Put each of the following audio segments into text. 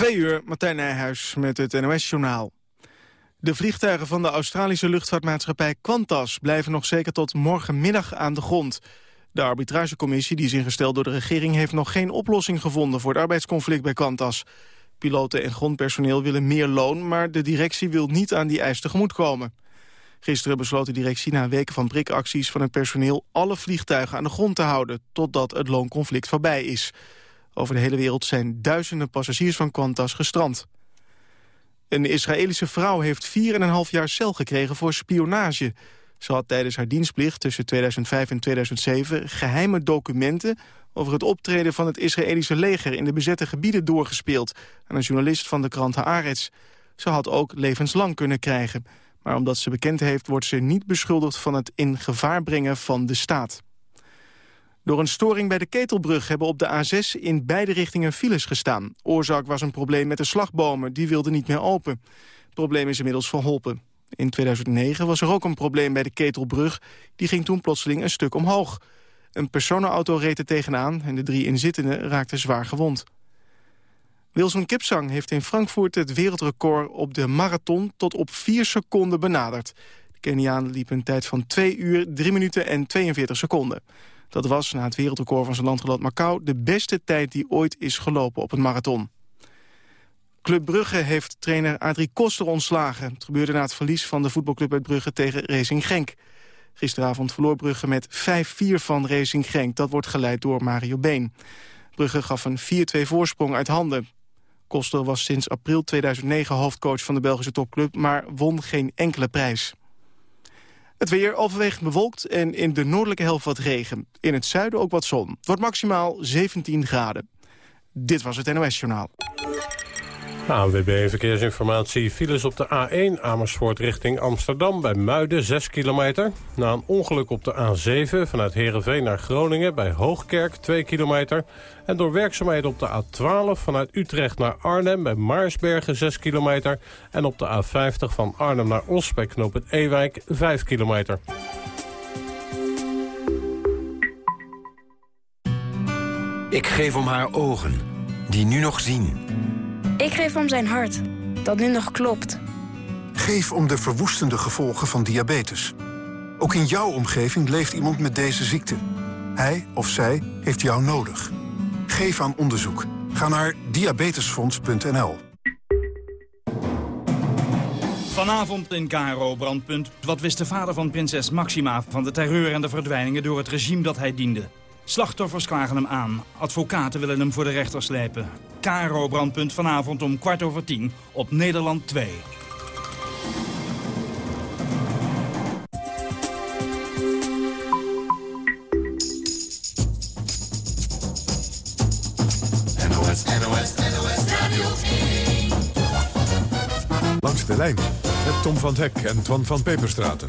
Twee uur, Martijn Nijhuis met het NOS-journaal. De vliegtuigen van de Australische luchtvaartmaatschappij Qantas... blijven nog zeker tot morgenmiddag aan de grond. De arbitragecommissie, die is ingesteld door de regering... heeft nog geen oplossing gevonden voor het arbeidsconflict bij Qantas. Piloten en grondpersoneel willen meer loon... maar de directie wil niet aan die eis tegemoetkomen. Gisteren besloot de directie na weken van prikacties van het personeel... alle vliegtuigen aan de grond te houden... totdat het loonconflict voorbij is... Over de hele wereld zijn duizenden passagiers van Qantas gestrand. Een Israëlische vrouw heeft 4,5 jaar cel gekregen voor spionage. Ze had tijdens haar dienstplicht tussen 2005 en 2007 geheime documenten over het optreden van het Israëlische leger in de bezette gebieden doorgespeeld aan een journalist van de krant Haaretz. Ze had ook levenslang kunnen krijgen. Maar omdat ze bekend heeft, wordt ze niet beschuldigd van het in gevaar brengen van de staat. Door een storing bij de Ketelbrug hebben op de A6 in beide richtingen files gestaan. Oorzaak was een probleem met de slagbomen, die wilden niet meer open. Het probleem is inmiddels verholpen. In 2009 was er ook een probleem bij de Ketelbrug. Die ging toen plotseling een stuk omhoog. Een personenauto reed er tegenaan en de drie inzittenden raakten zwaar gewond. Wilson Kipsang heeft in Frankfurt het wereldrecord op de marathon tot op 4 seconden benaderd. De Keniaan liep een tijd van 2 uur, 3 minuten en 42 seconden. Dat was, na het wereldrecord van zijn landgenoot Macau... de beste tijd die ooit is gelopen op een marathon. Club Brugge heeft trainer Adrie Koster ontslagen. Het gebeurde na het verlies van de voetbalclub uit Brugge tegen Racing Genk. Gisteravond verloor Brugge met 5-4 van Racing Genk. Dat wordt geleid door Mario Been. Brugge gaf een 4-2 voorsprong uit handen. Koster was sinds april 2009 hoofdcoach van de Belgische topclub... maar won geen enkele prijs. Het weer overwegend bewolkt en in de noordelijke helft wat regen. In het zuiden ook wat zon. Het wordt maximaal 17 graden. Dit was het NOS Journaal. ANWB Verkeersinformatie. Files op de A1 Amersfoort richting Amsterdam bij Muiden 6 kilometer. Na een ongeluk op de A7 vanuit Heerenveen naar Groningen bij Hoogkerk 2 kilometer. En door werkzaamheden op de A12 vanuit Utrecht naar Arnhem bij Maarsbergen 6 kilometer. En op de A50 van Arnhem naar Os bij Knoop het Ewijk 5 kilometer. Ik geef om haar ogen, die nu nog zien. Ik geef om zijn hart, dat nu nog klopt. Geef om de verwoestende gevolgen van diabetes. Ook in jouw omgeving leeft iemand met deze ziekte. Hij of zij heeft jou nodig. Geef aan onderzoek. Ga naar diabetesfonds.nl. Vanavond in KRO Brandpunt. Wat wist de vader van prinses Maxima van de terreur en de verdwijningen door het regime dat hij diende? Slachtoffers klagen hem aan. Advocaten willen hem voor de rechter slepen. KRO Brandpunt vanavond om kwart over tien op Nederland 2. NOS, NOS, NOS Radio 1. Langs de lijn met Tom van Hek en Twan van Peperstraten.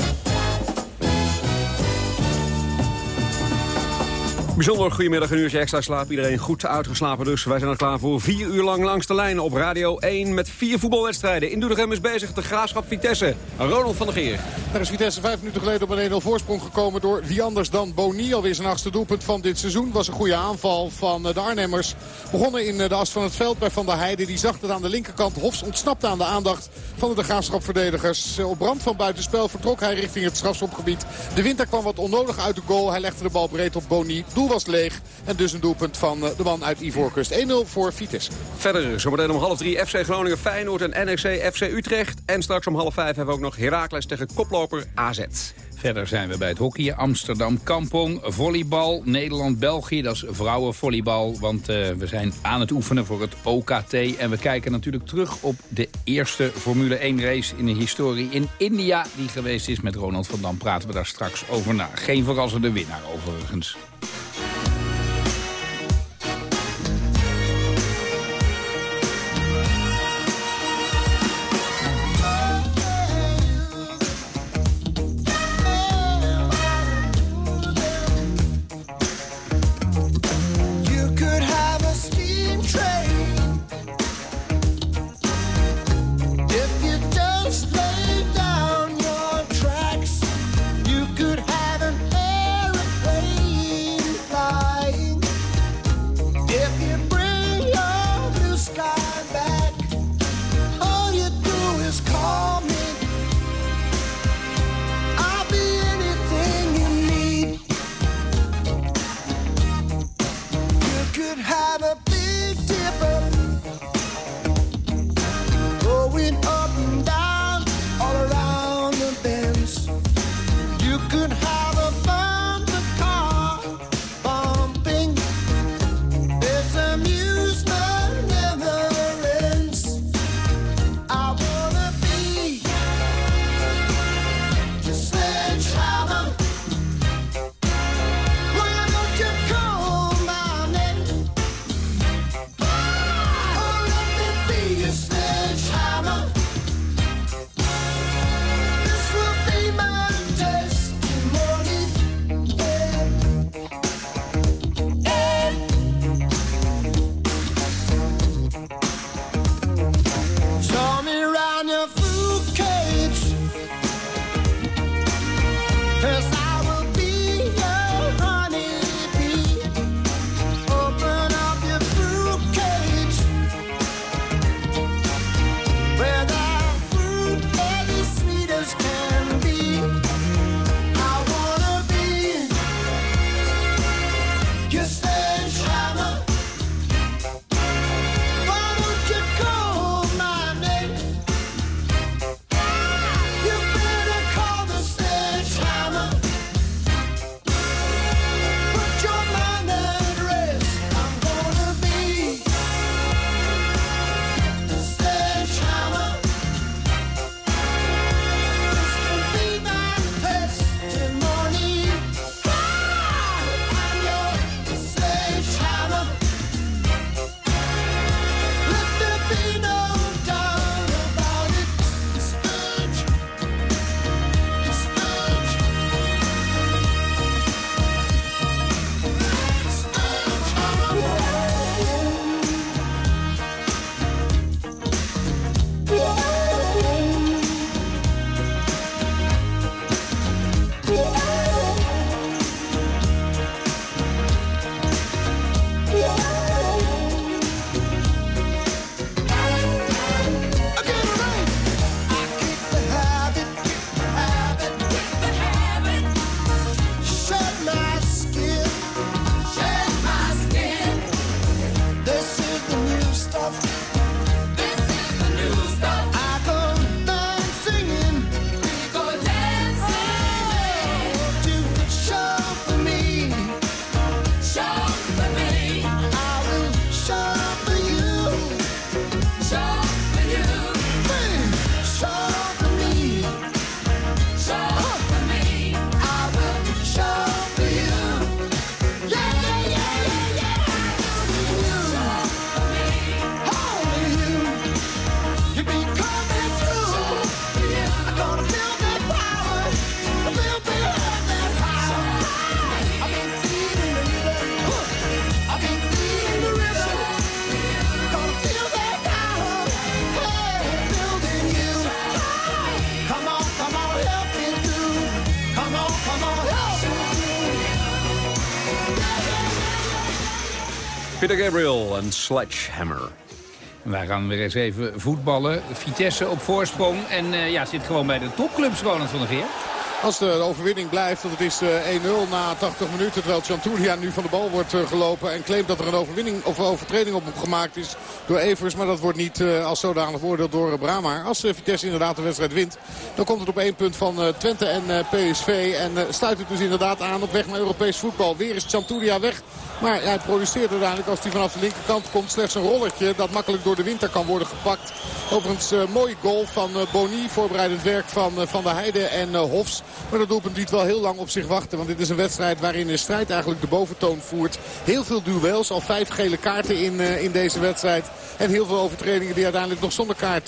Bijzonder goedemiddag, een uurtje extra slaap. Iedereen goed uitgeslapen dus. Wij zijn er klaar voor vier uur lang langs de lijn op Radio 1... met vier voetbalwedstrijden. In Doetinchem is bezig de Graafschap Vitesse. Ronald van der Geer. Daar is Vitesse vijf minuten geleden op een 1-0 voorsprong gekomen... door wie anders dan Boni. Alweer zijn achtste doelpunt van dit seizoen. Was een goede aanval van eh, de Arnhemmers. Begonnen in eh, de as van het veld bij Van der Heijden. Die zag het aan de linkerkant. Hofs ontsnapte aan de aandacht van de Graafschap-verdedigers. Eh, op brand van buitenspel vertrok hij richting het strafschopgebied. De winter kwam wat onnodig uit de goal. Hij legde de bal breed op Boni. Doel was leeg. En dus een doelpunt van eh, de man uit Ivoorkust. 1-0 voor Vitesse. Verder zometeen om half drie FC Groningen, Feyenoord en NEC FC Utrecht. En straks om half vijf hebben we ook nog Heracles tegen koploper AZ. Verder zijn we bij het hockey. Amsterdam Kampong, volleybal, Nederland-België. Dat is vrouwenvolleybal, want uh, we zijn aan het oefenen voor het OKT. En we kijken natuurlijk terug op de eerste Formule 1 race in de historie in India... die geweest is met Ronald van Dam. Praten we daar straks over na. Geen verrassende winnaar overigens. Gabriel en Sledgehammer. Wij gaan weer eens even voetballen. Vitesse op voorsprong. En uh, ja, zit gewoon bij de topclubs, Ronald van der Geer. Als de overwinning blijft, dat het is 1-0 eh, na 80 minuten. Terwijl Chanturia nu van de bal wordt eh, gelopen. En claimt dat er een overwinning of overtreding op gemaakt is door Evers. Maar dat wordt niet als zodanig beoordeeld door Brama. Als Vitesse inderdaad de wedstrijd wint, dan komt het op één punt van Twente en PSV. En sluit het dus inderdaad aan op weg naar Europees voetbal. Weer is Chanturia weg maar hij produceert uiteindelijk als hij vanaf de linkerkant komt slechts een rollertje. Dat makkelijk door de winter kan worden gepakt. Overigens uh, mooie goal van uh, Boni. Voorbereidend werk van uh, Van der Heijden en Hofs. Maar dat doelpunt liet wel heel lang op zich wachten. Want dit is een wedstrijd waarin de strijd eigenlijk de boventoon voert. Heel veel duels. Al vijf gele kaarten in, in deze wedstrijd. En heel veel overtredingen die uiteindelijk nog zonder kaart.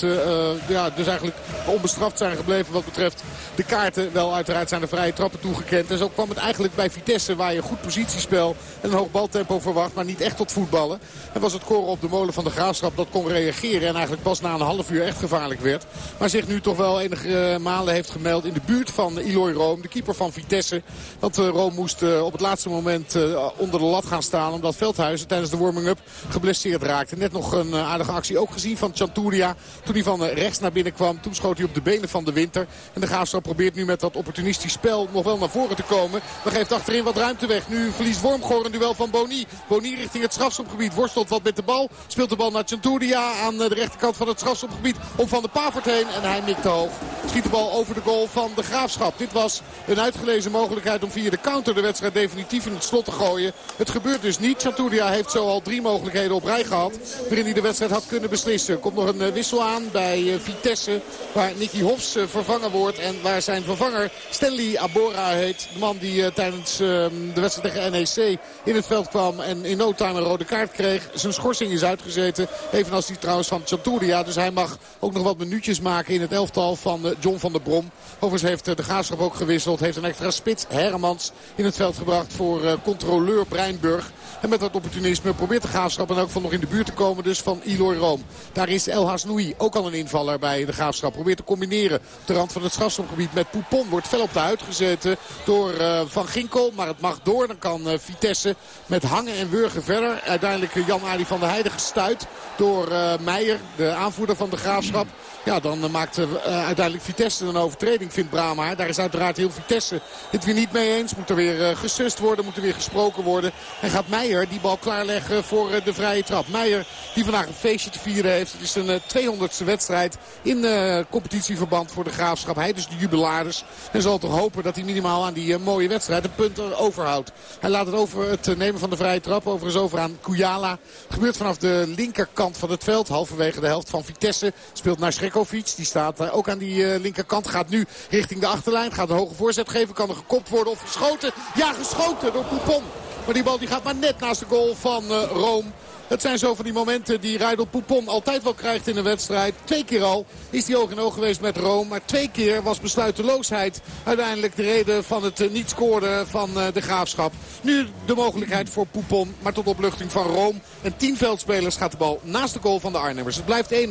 ja, dus eigenlijk onbestraft zijn gebleven wat betreft de kaarten. Wel uiteraard zijn de vrije trappen toegekend. En zo kwam het eigenlijk bij Vitesse waar je goed positiespel en een hoog bal baltempo verwacht, maar niet echt tot voetballen. En was het koren op de molen van de Graafschap dat kon reageren. En eigenlijk pas na een half uur echt gevaarlijk werd. Maar zich nu toch wel enige eh, malen heeft gemeld in de buurt van Eloy Room. De keeper van Vitesse. Want uh, Room moest uh, op het laatste moment onder de lat gaan staan. Omdat Veldhuizen tijdens de warming-up geblesseerd raakte. Net nog een aardige actie ook gezien van Chanturia. Toen hij van rechts naar binnen kwam. Toen schoot hij op de benen van de winter. En de Graafschap probeert nu met dat opportunistisch spel nog wel naar voren te komen. Maar geeft achterin wat ruimte weg. Nu verliest Wormgoor een duel van Boni. Boni richting het strafschopgebied. Worstelt wat met de bal. Speelt de bal naar Centuria aan de rechterkant van het strafschopgebied. Om van de Pavert heen. En hij mikt hoog. Schiet de bal over de goal van de Graafschap. Dit was een uitgelezen mogelijkheid om via de counter de wedstrijd definitief in het slot te gooien. Het gebeurt dus niet. Centuria heeft zo al drie mogelijkheden op rij gehad. Waarin hij de wedstrijd had kunnen beslissen. Komt nog een eh, wissel aan bij eh, Vitesse. Waar Nicky Hofs eh, vervangen wordt. En waar zijn vervanger Stanley Abora heet. De man die tijdens ehm, de wedstrijd tegen NEC in het veld kwam en in no time een rode kaart kreeg. Zijn schorsing is uitgezeten. Evenals die trouwens van Chanturia. Dus hij mag ook nog wat minuutjes maken in het elftal van eh, John van der Brom. Overigens heeft eh, de Graafschap ook gewisseld. Heeft een extra spits, Hermans, in het veld gebracht voor eh, controleur Breinburg. En met dat opportunisme probeert de Graafschap en ook van nog in de buurt te komen dus van Iloy Room. Daar is El Hasnoui ook al een invaller bij de Graafschap. Probeert te combineren op de rand van het strafschopgebied met Poupon. Wordt fel op de uitgezeten door Van Ginkel. Maar het mag door. Dan kan Vitesse met hangen en wurgen verder. Uiteindelijk Jan-Adi van der Heijden gestuit door Meijer, de aanvoerder van de Graafschap. Ja, dan maakt uh, uiteindelijk Vitesse een overtreding, vindt Brama. Daar is uiteraard heel Vitesse het weer niet mee eens. Moet er weer uh, gesust worden, moet er weer gesproken worden. En gaat Meijer die bal klaarleggen voor de vrije trap. Meijer die vandaag een feestje te vieren heeft. Het is een 200ste wedstrijd in competitieverband voor de Graafschap. Hij dus de jubilaris. En zal toch hopen dat hij minimaal aan die mooie wedstrijd een punt overhoudt. Hij laat het over het nemen van de vrije trap overigens over aan Kujala. Gebeurt vanaf de linkerkant van het veld. Halverwege de helft van Vitesse. Speelt naar Die staat eh, ook aan die eh, linkerkant. Gaat nu richting de achterlijn. Gaat een hoge voorzet geven. Kan er gekopt worden of geschoten. Ja, geschoten door Poupon. Maar die bal die gaat maar net naast de goal van uh, Rome. Het zijn zo van die momenten die Rijdel Poupon altijd wel krijgt in een wedstrijd. Twee keer al is hij oog in oog geweest met Rome. Maar twee keer was besluiteloosheid uiteindelijk de reden van het niet scoren van de Graafschap. Nu de mogelijkheid voor Poupon, maar tot opluchting van Rome. En tien veldspelers gaat de bal naast de goal van de Arnhemmers. Het blijft 1-0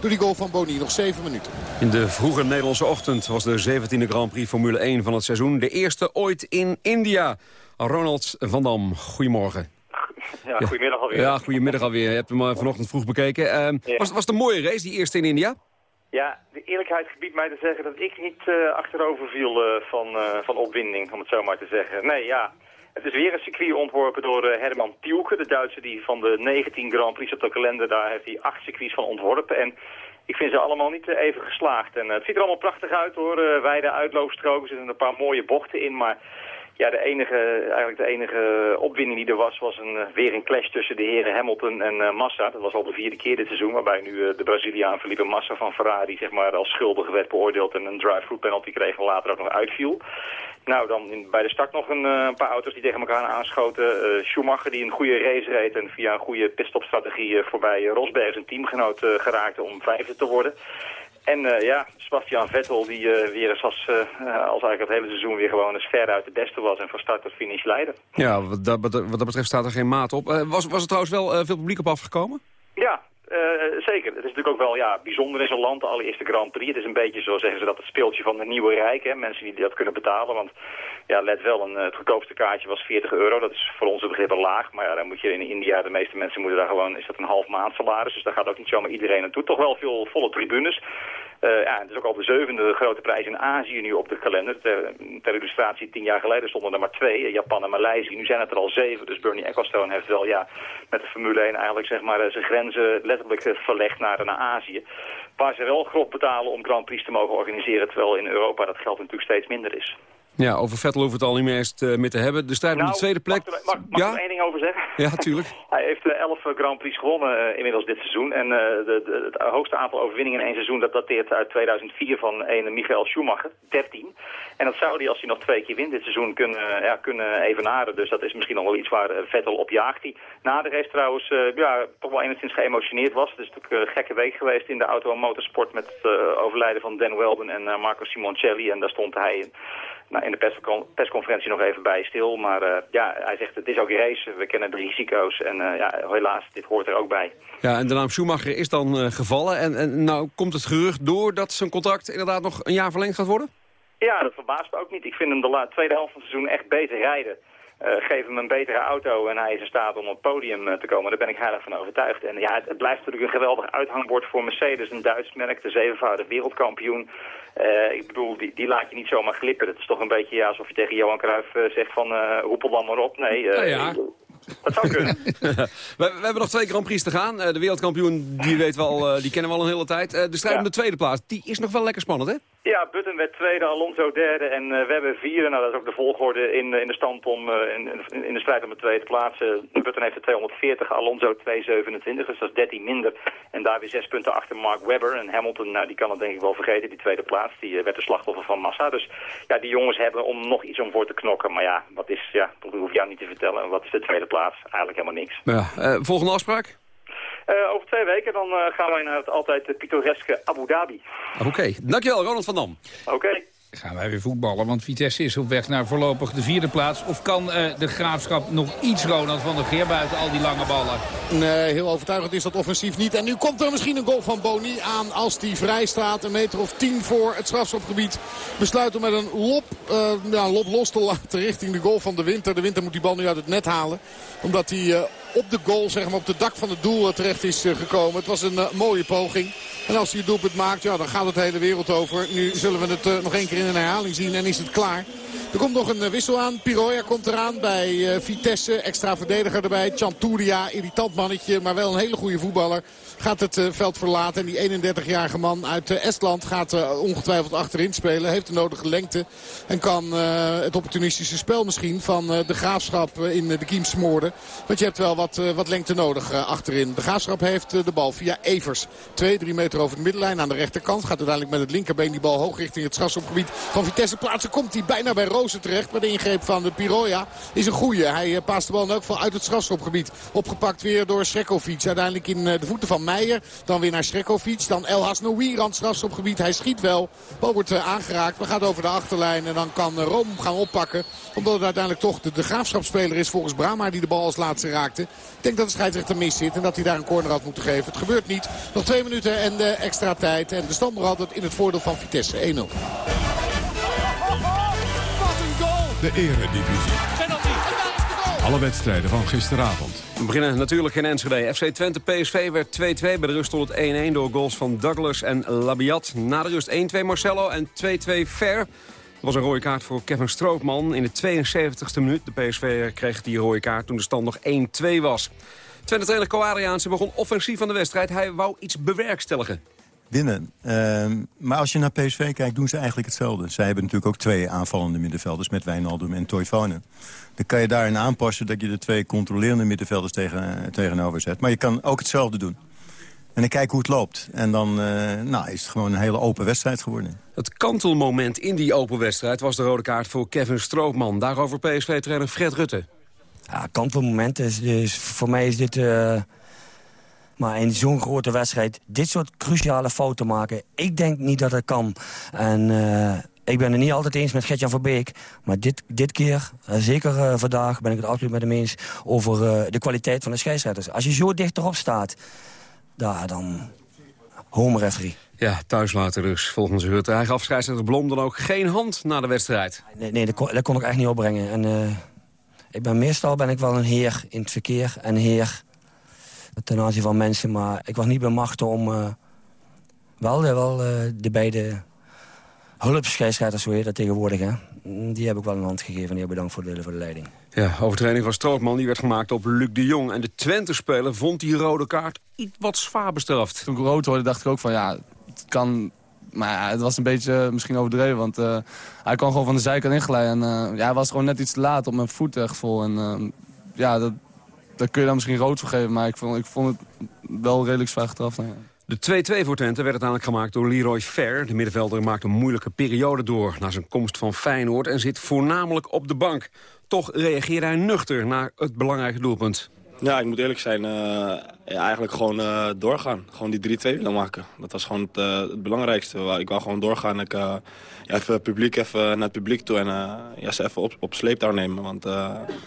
door die goal van Boni. Nog 7 minuten. In de vroege Nederlandse ochtend was de 17e Grand Prix Formule 1 van het seizoen. De eerste ooit in India. Ronald van Dam, goedemorgen. Ja, goedemiddag alweer. Ja, goedemiddag alweer. Je hebt hem eh, vanochtend vroeg bekeken. Uh, was, was het een mooie race, die eerste in India? Ja, de eerlijkheid gebiedt mij te zeggen dat ik niet uh, achterover viel uh, van, van opwinding, om het zo maar te zeggen. Nee, ja, het is weer een circuit ontworpen door Herman Tielke, de Duitser die van de 19 Grand Prix op de kalender, daar heeft hij acht circuits van ontworpen. En ik vind ze allemaal niet even geslaagd. En het ziet er allemaal prachtig uit hoor, wijde uitloopstroken, er zitten een paar mooie bochten in, maar ja, de enige, eigenlijk de enige opwinning die er was, was een, weer een clash tussen de heren Hamilton en uh, Massa. Dat was al de vierde keer dit seizoen, waarbij nu uh, de Braziliaan Felipe Massa van Ferrari zeg maar, als schuldig werd beoordeeld en een drive-through penalty kreeg en later ook nog uitviel. Nou, dan in, bij de start nog een, paar auto's die tegen elkaar aanschoten. Schumacher die een goede race reed en via een goede pitstopstrategie voorbij Rosberg zijn teamgenoot geraakte om vijfde te worden. En uh, ja, Sebastian Vettel die uh, weer eens als, uh, als eigenlijk het hele seizoen weer gewoon eens ver uit de beste was en van start tot finish leidde. Ja, wat dat, wat dat betreft staat er geen maat op. was, was er trouwens wel veel publiek op afgekomen? Ja, zeker. Het is natuurlijk ook wel ja, bijzonder in zo'n land, de allereerste Grand Prix. Het is een beetje, zo zeggen ze dat, het speeltje van de nieuwe rijk. Hè? Mensen die dat kunnen betalen, want ja, let wel, een, het goedkoopste kaartje was 40 euro. Dat is voor onze begrippen laag, maar ja, dan moet je in India, de meeste mensen moeten daar gewoon, is dat een half maand salaris. Dus daar gaat ook niet zomaar iedereen naartoe. Toch wel veel volle tribunes. Uh, ja, het is ook al de zevende grote prijs in Azië nu op de kalender. Ter, illustratie, tien jaar geleden stonden er maar twee, Japan en Maleisië. Nu zijn het er al zeven, dus Bernie Ecclestone heeft wel ja, met de Formule 1 eigenlijk zeg maar, zijn grenzen letterlijk verlegd naar, naar Azië. Waar ze wel grof betalen om Grand Prix te mogen organiseren, terwijl in Europa dat geld natuurlijk steeds minder is. Ja, over Vettel hoeven we het al niet meer eens meer te hebben. De strijd nou, om de tweede plek... Mag, mag, mag ja? ik er één ding over zeggen? Ja, tuurlijk. Hij heeft uh, elf Grand Prix gewonnen uh, inmiddels dit seizoen. En uh, de, de, het hoogste aantal overwinningen in één seizoen... dat dateert uit 2004 van een Michael Schumacher, 13. En dat zou hij, als hij nog twee keer wint dit seizoen, kunnen, ja, kunnen evenaren. Dus dat is misschien nog wel iets waar Vettel op jaagt. Die na de race trouwens ja, toch wel enigszins geëmotioneerd was. Het is natuurlijk een gekke week geweest in de auto- en motorsport... met het overlijden van Dan Welden en Marco Simoncelli. En daar stond hij... In nou, in de persconferentie nog even bij stil. Maar uh, ja, hij zegt het is ook race, we kennen de risico's en uh, ja, helaas, dit hoort er ook bij. Ja, en de naam Schumacher is dan uh, gevallen. En, en nou komt het gerucht door dat zijn contract inderdaad nog een jaar verlengd gaat worden? Ja, dat verbaast me ook niet. Ik vind hem de tweede helft van het seizoen echt beter rijden. Uh, geef hem een betere auto en hij is in staat om op het podium uh, te komen. Daar ben ik heilig van overtuigd. En ja, het, het, blijft natuurlijk een geweldig uithangbord voor Mercedes. Een Duits merk, de zevenvoudig wereldkampioen. Uh, ik bedoel, die, die, laat je niet zomaar glippen. Het is toch een beetje ja, alsof je tegen Johan Cruijff zegt van hoepel dan maar op. Nee, nou ja. Dat zou kunnen. we, we, hebben nog twee Grand Prix te gaan. de wereldkampioen, die, weet wel, die kennen we al een hele tijd. de strijd Ja. om de tweede plaats, die is nog wel lekker spannend, hè? Ja, Button werd tweede, Alonso derde en uh, we hebben vierde. Nou, dat is ook de volgorde in, in de stand om, uh, in, in, de strijd om de tweede plaats. Button heeft er 240, Alonso 227, dus dat is 13 minder. En daar weer zes punten achter Mark Webber. En Hamilton, nou, die kan het denk ik wel vergeten, die tweede plaats. Die werd de slachtoffer van Massa. Dus ja, die jongens hebben om nog iets om voor te knokken. Maar ja, wat is, ja, dat hoef ik jou niet te vertellen. Wat is de tweede plaats? Eigenlijk helemaal niks. Ja, volgende afspraak? Uh, over twee weken dan uh, gaan wij naar het altijd pittoreske Abu Dhabi. Oké, okay. dankjewel Ronald van Dam. Oké. Okay. Gaan wij weer voetballen, want Vitesse is op weg naar voorlopig de vierde plaats. Of kan uh, de Graafschap nog iets, Ronald van der Geer, buiten al die lange ballen? Nee, heel overtuigend is dat offensief niet. En nu komt er misschien een goal van Boni aan als die vrij staat. Een meter of tien voor het strafschopgebied. Besluit om met een lop, nou, lop los te laten richting de goal van de Winter. De Winter moet die bal nu uit het net halen. Omdat hij op de goal, zeg maar op het dak van het doel terecht is gekomen. Het was een mooie poging. En als hij het doelpunt maakt, ja, dan gaat het de hele wereld over. Nu zullen we het nog één keer in een herhaling zien en is het klaar. Er komt nog een wissel aan. Piroya komt eraan bij Vitesse. Extra verdediger erbij. Chanturia, irritant mannetje, maar wel een hele goede voetballer. Gaat het veld verlaten. En die 31-jarige man uit Estland gaat ongetwijfeld achterin spelen. Heeft de nodige lengte. En kan het opportunistische spel misschien van de graafschap in de kiem smoorden. Want je hebt wel wat wat, wat lengte nodig achterin. De Graafschap heeft de bal via Evers. 2, 3 meter over de middenlijn aan de rechterkant. Gaat uiteindelijk met het linkerbeen die bal hoog richting het strafschopgebied van Vitesse plaatsen. Komt hij bijna bij Rozen terecht. Maar de ingreep van de Piroja is een goeie. Hij paast de bal in elk geval uit het strafschopgebied. Opgepakt weer door Srekovic. Uiteindelijk in de voeten van Meijer. Dan weer naar Srekovic. Dan El Hasnoui rand strafschopgebied. Hij schiet wel. Bal wordt aangeraakt. We gaan over de achterlijn. En dan kan Rome gaan oppakken. Omdat het uiteindelijk toch de, de graafschapspeler is volgens Brama die de bal als laatste raakte. Ik denk dat de scheidsrechter mis zit. En dat hij daar een corner had moeten geven. Het gebeurt niet. Nog twee minuten en de extra tijd. En de stand nog altijd in het voordeel van Vitesse. 1-0. Wat een goal! De eredivisie. Alle wedstrijden van gisteravond. We beginnen natuurlijk in Enschede. FC Twente PSV werd 2-2. Bij de rust stond het 1-1 door goals van Douglas en Labiat. Na de rust 1-2 Marcelo en 2-2 Fer. Was een rode kaart voor Kevin Strootman in de 72e minuut. De PSV kreeg die rode kaart toen de stand nog 1-2 was. Twente-trainer Koariaanse begon offensief van de wedstrijd. Hij wou iets bewerkstelligen winnen. Ehm, maar als je naar PSV kijkt, doen ze eigenlijk hetzelfde. Zij hebben natuurlijk ook twee aanvallende middenvelders... met Wijnaldum en Toivonen. Dan kan je daarin aanpassen dat je de twee controlerende middenvelders tegen, tegenover zet. Maar je kan ook hetzelfde doen. En dan kijken hoe het loopt. En dan uh, nou, is het gewoon een hele open wedstrijd geworden. Het kantelmoment in die open wedstrijd was de rode kaart voor Kevin Stroopman. Daarover PSV-trainer Fred Rutte. Ja, kantelmoment is dus voor mij is dit... Uh maar in zo'n grote wedstrijd dit soort cruciale fouten maken... ik denk niet dat dat kan. En uh, ik ben het niet altijd eens met Gertjan Verbeek. Maar dit, dit keer, uh, zeker uh, vandaag, ben ik het absoluut met hem eens... over de kwaliteit van de scheidsrechters. Als je zo dicht erop staat, daar, dan home referee. Ja, thuis later dus, volgens Rutte. Hij gaf scheidsrechter Blom dan ook geen hand na de wedstrijd. Nee, nee dat, kon, dat kon ik echt niet opbrengen. En, ik ben meestal ben ik wel een heer in het verkeer. En heer ten aanzien van mensen. Maar ik was niet bemachtigd om uh, wel, wel uh, de beide hulpscheidsrechters, zo heet dat tegenwoordig. Hè? Die heb ik wel een hand gegeven en heel bedankt voor de, voor de leiding. Ja, overtreding van Strootman die werd gemaakt op Luc de Jong. En de Twente-speler vond die rode kaart iets wat zwaar bestraft. Toen ik rood hoorde dacht ik ook van ja, het kan... Maar ja, het was een beetje misschien overdreven, want uh, hij kwam gewoon van de zijkant inglijden. En uh, ja, hij was gewoon net iets te laat op mijn voet echt vol. En ja, dat, daar kun je dan misschien rood voor geven. Maar ik vond, ik vond het wel redelijk zwaar getraft. Nou ja. De 2-2 voor Twente werd uiteindelijk gemaakt door Leroy Fer. De middenvelder maakt een moeilijke periode door... na zijn komst van Feyenoord en zit voornamelijk op de bank. Toch reageerde hij nuchter naar het belangrijke doelpunt. Ja, ik moet eerlijk zijn. Uh, ja, eigenlijk gewoon uh, doorgaan. Gewoon die 3-2 willen maken. Dat was gewoon het, uh, het belangrijkste. Ik wou gewoon doorgaan. Ik, even publiek even naar het publiek toe en ja, ze even op, op sleeptouw nemen. Want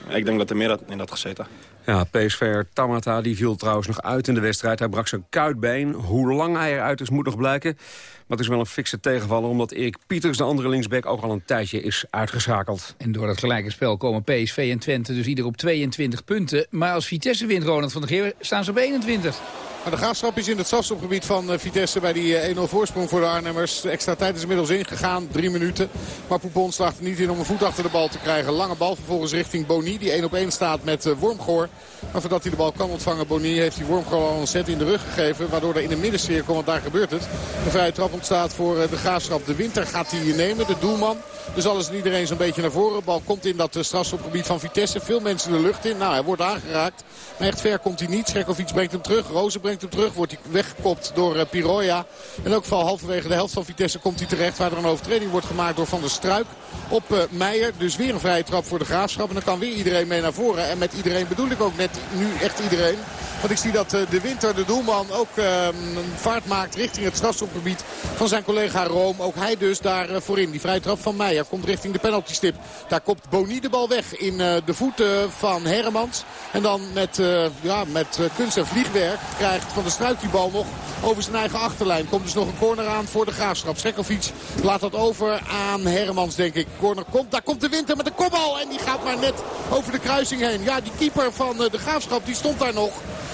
ik denk dat er meer in dat gezeten. Ja, PSV Tamata die viel trouwens nog uit in de wedstrijd. Hij brak zijn kuitbeen. Hoe lang hij eruit is moet nog blijken. Maar het is wel een fikse tegenvaller... omdat Erik Pieters, de andere linksback, ook al een tijdje is uitgeschakeld. En door dat gelijke spel komen PSV en Twente dus ieder op 22 punten. Maar als Vitesse wint, Ronald van der Geer, staan ze op 21. De graafschap is in het strafschopgebied van eh, Vitesse bij die 1-0 eh, voorsprong voor de Arnhemmers. De extra tijd is inmiddels ingegaan, drie minuten. Maar Poupon slaagt er niet in om een voet achter de bal te krijgen. Lange bal vervolgens richting Boni, die 1 op 1 staat met eh, Wormgoor. Maar voordat hij de bal kan ontvangen, Boni heeft hij Wormgoor al een set in de rug gegeven. Waardoor er in de middencirkel, want daar gebeurt het, een vrije trap ontstaat voor de graafschap. De winter gaat hij nemen, de doelman. Dus alles en iedereen zo'n beetje naar voren. De bal komt in dat strafschopgebied van Vitesse. Veel mensen de lucht in. Nou, hij wordt aangeraakt. Maar echt ver komt hij niet. Schrekovic brengt hem terug. Rozen terug. Wordt hij weggekopt door uh, Piroja. En ook vooral halverwege de helft van Vitesse komt hij terecht. Waar er een overtreding wordt gemaakt door Van der Struik op uh, Meijer. Dus weer een vrije trap voor de Graafschap. En dan kan weer iedereen mee naar voren. En met iedereen bedoel ik ook net nu echt iedereen. Want ik zie dat uh, de Winter, de doelman, ook een vaart maakt richting het strafschopgebied van zijn collega Room. Ook hij dus daar voorin. Die vrije trap van Meijer komt richting de penaltystip. Daar komt Boni de bal weg in de voeten van Hermans. En dan met, ja, met kunst en vliegwerk krijgt Van der Struik die bal nog over zijn eigen achterlijn. Komt dus nog een corner aan voor de Graafschap. Schekovic laat dat over aan Hermans, denk ik. Corner komt, daar komt de winter met de kopbal. En die gaat maar net over de kruising heen. Ja, die keeper van de Graafschap die stond daar nog.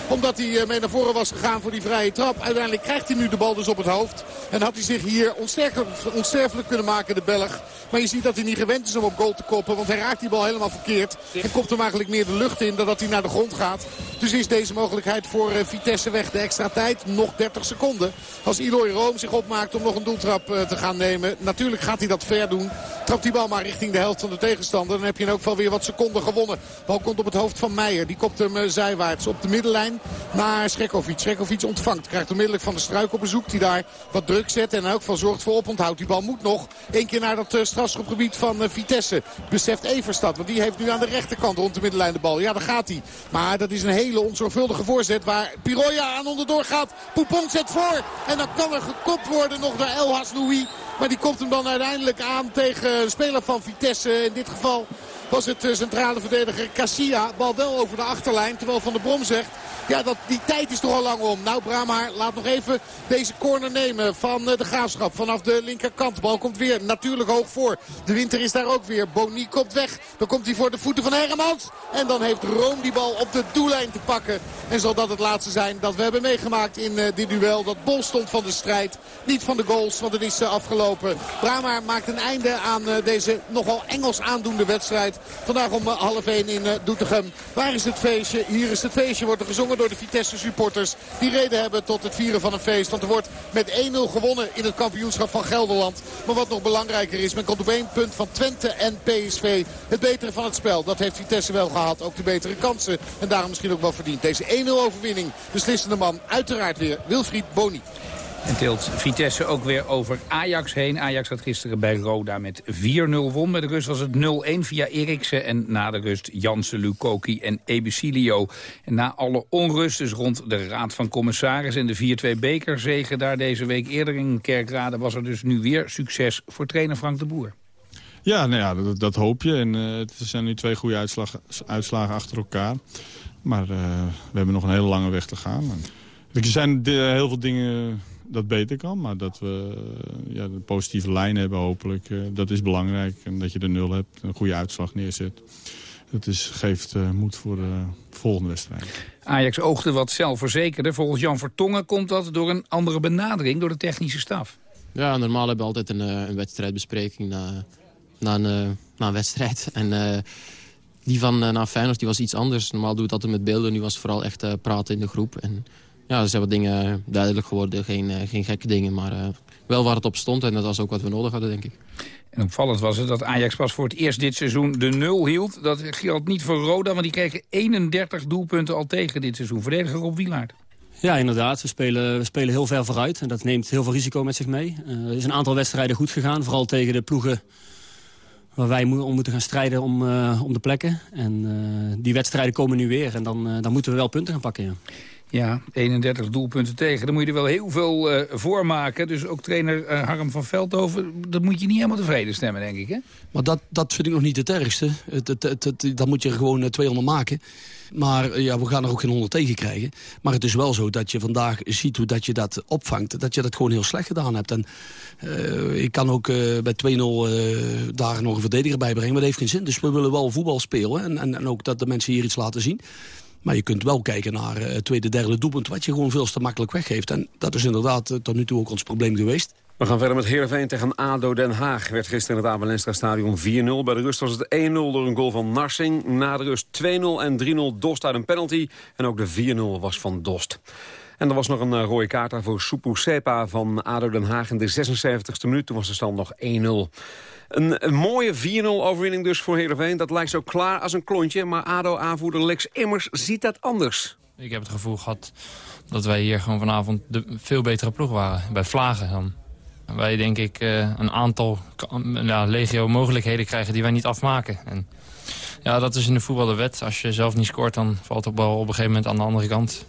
Omdat hij mee naar voren was gegaan voor die vrije trap. Uiteindelijk krijgt hij nu de bal dus op het hoofd. En had hij zich hier onsterfelijk kunnen maken, de Belg. Maar je ziet dat hij niet gewend is om op goal te koppen. Want hij raakt die bal helemaal verkeerd. En komt hem eigenlijk meer de lucht in dan dat hij naar de grond gaat. Dus is deze mogelijkheid voor Vitesse weg. De extra tijd, nog 30 seconden. Als Eloy Room zich opmaakt om nog een doeltrap te gaan nemen. Natuurlijk gaat hij dat ver doen. Trapt die bal maar richting de helft van de tegenstander. Dan heb je in elk geval weer wat seconden gewonnen. Bal komt op het hoofd van Meijer. Die kopt hem zijwaarts op de middenlijn naar Schrekovic. Schrekovic ontvangt. Krijgt onmiddellijk van de struik op bezoek. Die daar wat druk zet. En elk geval zorgt voor oponthoud. Die bal moet nog één keer naar dat strafschopgebied van Vitesse. Beseft Everstad. Want die heeft nu aan de rechterkant rond de middenlijn de bal. Ja, daar gaat hij. Maar dat is een hele onzorgvuldige voorzet. Waar Piroja aan onderdoor gaat. Poupon zet voor. En dan kan er gekopt worden nog door El Hasnoui. Maar die komt hem dan uiteindelijk aan tegen een speler van Vitesse. In dit geval was het centrale verdediger Cassia. Bal wel over de achterlijn. Terwijl Van der Brom zegt... Ja, dat, die tijd is toch al lang om. Nou, Brahma laat nog even deze corner nemen van de Graafschap. Vanaf de linkerkant. Bal komt weer natuurlijk hoog voor. De winter is daar ook weer. Boni komt weg. Dan komt hij voor de voeten van Hermans. En dan heeft Room die bal op de doellijn te pakken. En zal dat het laatste zijn dat we hebben meegemaakt in dit duel. Dat bol stond van de strijd. Niet van de goals, want het is afgelopen. Brahma maakt een einde aan deze nogal Engels aandoende wedstrijd. Vandaag om half 1 in Doetinchem. Waar is het feestje? Hier is het feestje. Wordt er gezongen door de Vitesse supporters. Die reden hebben tot het vieren van een feest. Want er wordt met 1-0 gewonnen in het kampioenschap van Gelderland. Maar wat nog belangrijker is, men komt op één punt van Twente en PSV. Het betere van het spel, dat heeft Vitesse wel gehad. Ook de betere kansen en daarom misschien ook wel verdiend. Deze 1-0 overwinning, beslissende man, uiteraard weer Wilfried Boni. En tilt Vitesse ook weer over Ajax heen. Ajax had gisteren bij Roda met 4-0 won. Bij de rust was het 0-1 via Eriksen. En na de rust Jansen, Lukoki en Ebesilio. En na alle onrust dus rond de Raad van Commissaris... en de 4-2 bekerzegen daar deze week eerder in Kerkrade... was er dus nu weer succes voor trainer Frank de Boer. Ja, nou ja dat, dat hoop je. En uh, het zijn nu twee goede uitslag, uitslagen achter elkaar. Maar uh, we hebben nog een hele lange weg te gaan. Er zijn heel veel dingen dat beter kan. Maar dat we ja, een positieve lijn hebben hopelijk, uh, dat is belangrijk. En dat je de nul hebt, een goede uitslag neerzet. Dat is, geeft uh, moed voor de volgende wedstrijd. Ajax oogde wat zelfverzekerder. Volgens Jan Vertongen komt dat door een andere benadering door de technische staf. Ja, normaal hebben we altijd een, een wedstrijdbespreking na, na, een, na een wedstrijd. En die van na Feyenoord die was iets anders. Normaal doe ik dat met beelden. Nu was het vooral echt praten in de groep. En ja, er zijn wat dingen duidelijk geworden. Geen, uh, geen gekke dingen, maar uh, wel waar het op stond. En dat was ook wat we nodig hadden, denk ik. En opvallend was het dat Ajax pas voor het eerst dit seizoen de nul hield. Dat geldt niet voor Roda, want die kregen 31 doelpunten al tegen dit seizoen. Verdediger op Wielaard. Ja, inderdaad. We spelen, we spelen heel ver vooruit. En dat neemt heel veel risico met zich mee. Uh, er is een aantal wedstrijden goed gegaan. Vooral tegen de ploegen waar wij om moeten gaan strijden om, uh, om de plekken. En uh, die wedstrijden komen nu weer. En dan, dan moeten we wel punten gaan pakken, ja. Ja, 31 doelpunten tegen. Dan moet je er wel heel veel uh, voor maken. Dus ook trainer uh, Harm van Veldhoven, dat moet je niet helemaal tevreden stemmen, denk ik. Hè? Maar dat, dat vind ik nog niet het ergste. Het, het, dat moet je gewoon 200 maken. Maar ja, we gaan er ook geen 100 tegen krijgen. Maar het is wel zo dat je vandaag ziet hoe dat je dat opvangt. Dat je dat gewoon heel slecht gedaan hebt. En ik kan ook bij 2-0 uh, daar nog een verdediger bij brengen. Maar dat heeft geen zin. Dus we willen wel voetbal spelen. En, en, en ook dat de mensen hier iets laten zien. Maar je kunt wel kijken naar het tweede, derde doelpunt... wat je gewoon veel te makkelijk weggeeft. En dat is inderdaad tot nu toe ook ons probleem geweest. We gaan verder met Heerenveen tegen ADO Den Haag. Werd gisteren in het Abelenstra stadion 4-0. Bij de rust was het 1-0 door een goal van Narsing. Na de rust 2-0 en 3-0 Dost uit een penalty. En ook de 4-0 was van Dost. En er was nog een uh, rode kaart voor Supu Sepa van ADO Den Haag in de 76e minuut. Toen was de stand nog 1-0. Een, mooie 4-0 overwinning dus voor Heerenveen. Dat lijkt zo klaar als een klontje. Maar ADO-aanvoerder Lex Immers ziet dat anders. Ik heb het gevoel gehad dat wij hier gewoon vanavond de veel betere ploeg waren. Bij Vlagen. Wij denk ik uh, een aantal ja, legio mogelijkheden krijgen die wij niet afmaken. En ja, dat is in de voetbal de wet. Als je zelf niet scoort, dan valt de bal op een gegeven moment aan de andere kant.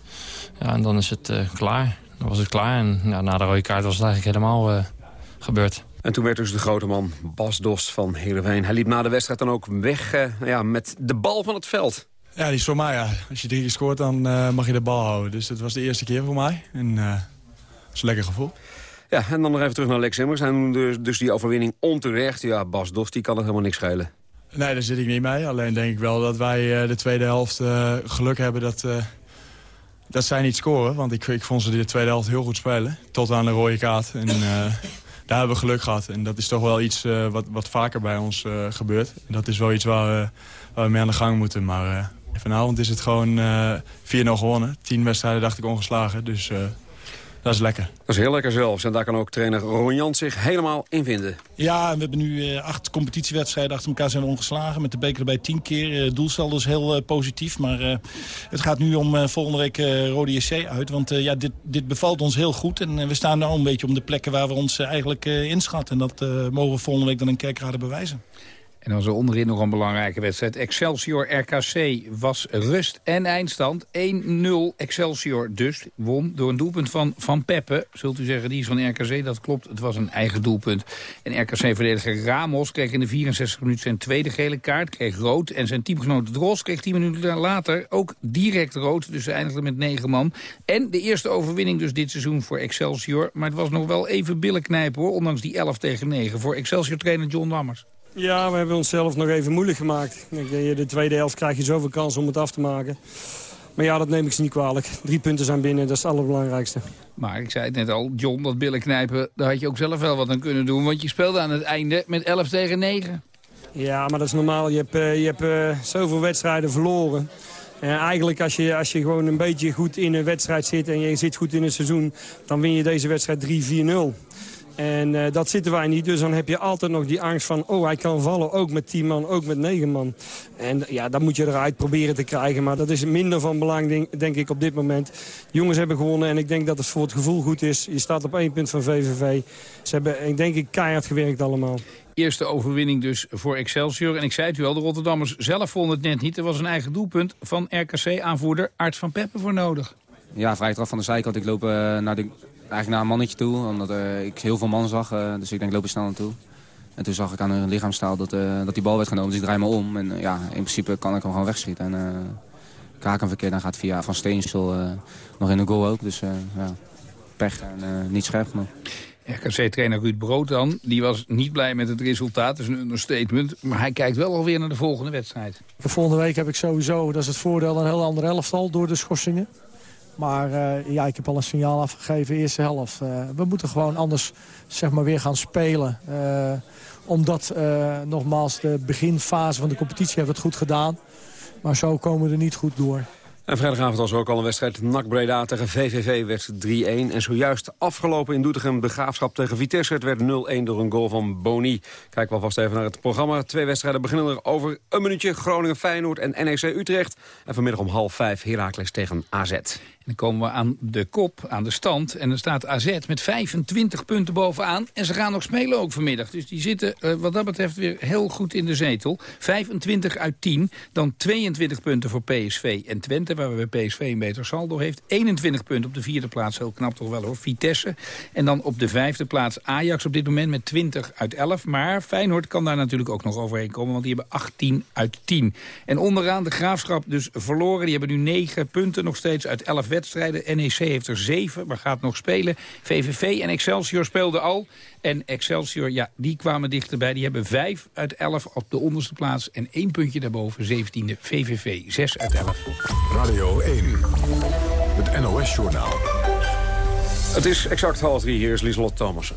Ja, en dan is het uh, klaar. Dan was het klaar. En ja, na de rode kaart was het eigenlijk helemaal uh, gebeurd. En toen werd dus de grote man Bas Dost van Heerenveen. Hij liep na de wedstrijd dan ook weg uh, ja, met de bal van het veld. Ja, die is voor mij. Ja. Als je drie keer scoort, dan uh, mag je de bal houden. Dus dat was de eerste keer voor mij. En uh, dat is een lekker gevoel. Ja, en dan nog even terug naar Lex Immers. En dus, dus die overwinning onterecht. Ja, Bas Dost, die kan het helemaal niks schelen. Nee, daar zit ik niet mee. Alleen denk ik wel dat wij de tweede helft geluk hebben dat dat zij niet scoren. Want ik, ik vond ze de tweede helft heel goed spelen. Tot aan de rode kaart. En daar hebben we geluk gehad. En dat is toch wel iets wat, wat vaker bij ons gebeurt. En dat is wel iets waar waar we mee aan de gang moeten. Maar vanavond is het gewoon 4-0 gewonnen. Tien wedstrijden dacht ik ongeslagen. Dus dat is lekker. Dat is heel lekker zelfs. En daar kan ook trainer Ron Jans zich helemaal in vinden. Ja, we hebben nu uh, acht competitiewedstrijden achter elkaar zijn ongeslagen. Met de beker erbij tien keer. Uh, doelsaldo is heel uh, positief. Maar het gaat nu om volgende week Rode JC uit. Want ja, dit, dit bevalt ons heel goed. En we staan nu al een beetje om de plekken waar we ons eigenlijk inschatten. En dat mogen we volgende week dan in Kerkrade bewijzen. En dan er onderin nog een belangrijke wedstrijd. Excelsior-RKC was rust en eindstand. 1-0 Excelsior dus won door een doelpunt van Van Peppe. Zult u zeggen, die is van RKC. Dat klopt, het was een eigen doelpunt. En RKC-verdediger Ramos kreeg in de 64 minuten zijn tweede gele kaart. Kreeg rood en zijn teamgenoot Dros kreeg 10 minuten later ook direct rood. Dus ze eindigden met 9 man. En de eerste overwinning dus dit seizoen voor Excelsior. Maar het was nog wel even billen knijpen hoor. Ondanks die 11 tegen 9 voor Excelsior-trainer John Lammers. Ja, we hebben onszelf nog even moeilijk gemaakt. De tweede helft krijg je zoveel kans om het af te maken. Maar ja, dat neem ik ze niet kwalijk. Drie punten zijn binnen, dat is het allerbelangrijkste. Maar ik zei het net al, John, dat billen knijpen... daar had je ook zelf wel wat aan kunnen doen. Want je speelde aan het einde met 11 tegen 9. Ja, maar dat is normaal. Je hebt, uh, je hebt uh, zoveel wedstrijden verloren. En eigenlijk als je, als je gewoon een beetje goed in een wedstrijd zit... en je zit goed in het seizoen... dan win je deze wedstrijd 3-4-0. En uh, dat zitten wij niet. Dus dan heb je altijd nog die angst van... oh, hij kan vallen, ook met 10 man, ook met 9 man. En ja, dat moet je eruit proberen te krijgen. Maar dat is minder van belang, denk, denk ik, op dit moment. jongens hebben gewonnen en ik denk dat het voor het gevoel goed is. Je staat op één punt van VVV. Ze hebben, ik denk ik, keihard gewerkt allemaal. Eerste overwinning dus voor Excelsior. En ik zei het u al, de Rotterdammers zelf vonden het net niet. Er was een eigen doelpunt van RKC-aanvoerder Art van Peppen voor nodig. Ja, vrij traf van de zijkant. Ik loop uh, naar de eigenlijk naar een mannetje toe, omdat uh, ik heel veel man zag. Uh, dus ik denk, loop er snel naartoe. En toen zag ik aan hun lichaamstaal dat, uh, dat die bal werd genomen. Dus ik draai me om. En ja, in principe kan ik hem gewoon wegschieten. En kaak hem verkeerd, dan gaat via Van Steensel nog in de goal ook. Dus ja, pech en niet scherp genoeg. RKC-trainer Ruud Brood dan, die was niet blij met het resultaat. Dat is een understatement. Maar hij kijkt wel alweer naar de volgende wedstrijd. De volgende week heb ik sowieso, dat is het voordeel, een heel ander elftal door de schorsingen. Maar uh, ja, ik heb al een signaal afgegeven, eerste helft. Uh, we moeten gewoon anders zeg maar, weer gaan spelen. Uh, omdat, nogmaals, de beginfase van de competitie hebben we het goed gedaan. Maar zo komen we er niet goed door. En vrijdagavond was er ook al een wedstrijd. NAC Breda tegen VVV werd 3-1. En zojuist afgelopen in Doetinchem de graafschap tegen Vitesse. Het werd 0-1 door een goal van Boni. Kijk wel vast even naar het programma. Twee wedstrijden beginnen er over een minuutje. Groningen, Feyenoord en NEC Utrecht. En vanmiddag om half vijf Heracles tegen AZ dan komen we aan de kop, aan de stand. En dan staat AZ met 25 punten bovenaan. En ze gaan nog spelen ook vanmiddag. Dus die zitten uh, wat dat betreft weer heel goed in de zetel. 25 uit 10. Dan 22 punten voor PSV en Twente. Waar we bij PSV een beter saldo heeft. 21 punten op de vierde plaats. Heel knap toch wel hoor. Vitesse. En dan op de vijfde plaats Ajax op dit moment met 20 uit 11. Maar Feyenoord kan daar natuurlijk ook nog overheen komen. Want die hebben 18 uit 10. En onderaan de Graafschap dus verloren. Die hebben nu 9 punten nog steeds uit 11 wedstrijden. NEC heeft er zeven, maar gaat nog spelen. VVV en Excelsior speelden al. En Excelsior, ja, die kwamen dichterbij. Die hebben vijf uit elf op de onderste plaats. En één puntje daarboven, zeventiende VVV. Zes uit elf. Radio 1, het NOS-journaal. Het is exact half drie. Hier is Lieselot Thomassen.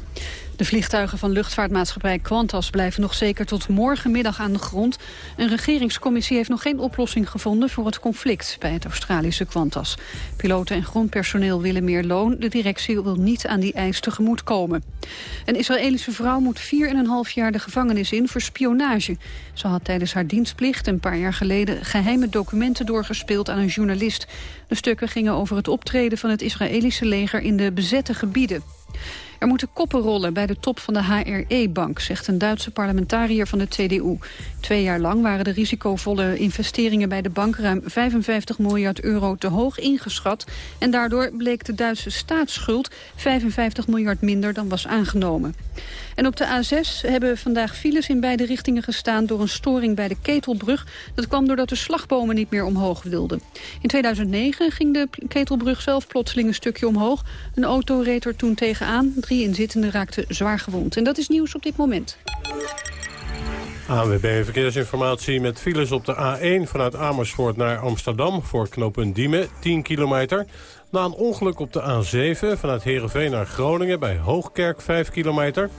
De vliegtuigen van luchtvaartmaatschappij Qantas blijven nog zeker tot morgenmiddag aan de grond. Een regeringscommissie heeft nog geen oplossing gevonden voor het conflict bij het Australische Qantas. Piloten en grondpersoneel willen meer loon. De directie wil niet aan die eis tegemoet komen. Een Israëlische vrouw moet 4,5 jaar de gevangenis in voor spionage. Ze had tijdens haar dienstplicht een paar jaar geleden geheime documenten doorgespeeld aan een journalist. De stukken gingen over het optreden van het Israëlische leger in de bezette gebieden. Er moeten koppen rollen bij de top van de HRE-bank, zegt een Duitse parlementariër van de CDU. Twee jaar lang waren de risicovolle investeringen bij de bank ruim 55 miljard euro te hoog ingeschat. En daardoor bleek de Duitse staatsschuld 55 miljard minder dan was aangenomen. En op de A6 hebben vandaag files in beide richtingen gestaan door een storing bij de Ketelbrug. Dat kwam doordat de slagbomen niet meer omhoog wilden. In 2009 ging de Ketelbrug zelf plotseling een stukje omhoog. Een auto reed er toen tegenaan. Drie inzittenden raakten zwaar gewond. En dat is nieuws op dit moment. ANWB Verkeersinformatie met files op de A1 vanuit Amersfoort naar Amsterdam... voor knooppunt Diemen, 10 kilometer. Na een ongeluk op de A7 vanuit Heerenveen naar Groningen... bij Hoogkerk, 5 kilometer.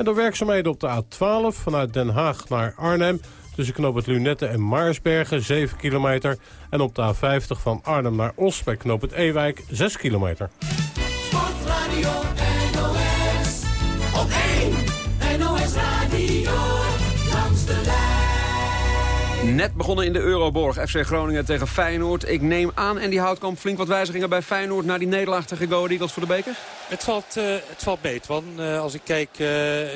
En door werkzaamheden op de A12 vanuit Den Haag naar Arnhem... tussen knooppunt Lunette en Maarsbergen, 7 kilometer. En op de A50 van Arnhem naar Os bij knooppunt Ewijk, 6 kilometer. Sportradio NOS. Op 1 NOS Radio. Net begonnen in de Euroborg. FC Groningen tegen Feyenoord. Ik neem aan, en die Houtkamp, flink wat wijzigingen bij Feyenoord... na die nederlaag tegen Go Eagles voor de beker? Het valt, eh, het valt mee, want eh, als ik kijk eh,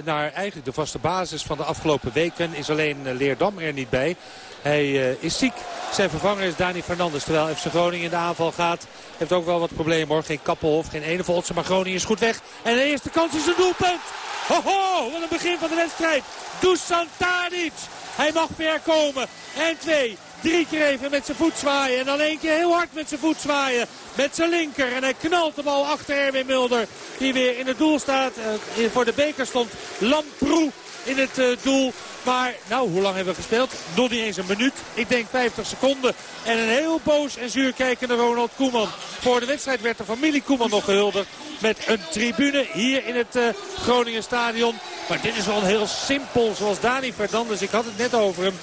naar eigenlijk de vaste basis van de afgelopen weken... is alleen Leerdam er niet bij. Hij is ziek. Zijn vervanger is Dani Fernandes. Terwijl FC Groningen in de aanval gaat. Heeft ook wel wat problemen hoor. Geen Kappelhof, geen ene voltse. Maar Groningen is goed weg. En de eerste kans is een doelpunt. Ho ho, wat een begin van de wedstrijd. Dusan Tadic. Hij mag ver komen. En twee, drie keer even met zijn voet zwaaien. En dan één keer heel hard met zijn voet zwaaien. Met zijn linker. En hij knalt de bal achter Erwin Mulder. Die weer in het doel staat. Eh, voor de beker stond Lamproe in het eh, doel. Maar, nou, hoe lang hebben we gespeeld? Nog niet eens een minuut. Ik denk 50 seconden. En een heel boos en zuur kijkende Ronald Koeman. Voor de wedstrijd werd de familie Koeman nog gehuldigd. Met een tribune hier in het uh, Groningen stadion. Maar dit is wel heel simpel. Zoals Dani Fernandes, ik had het net over hem.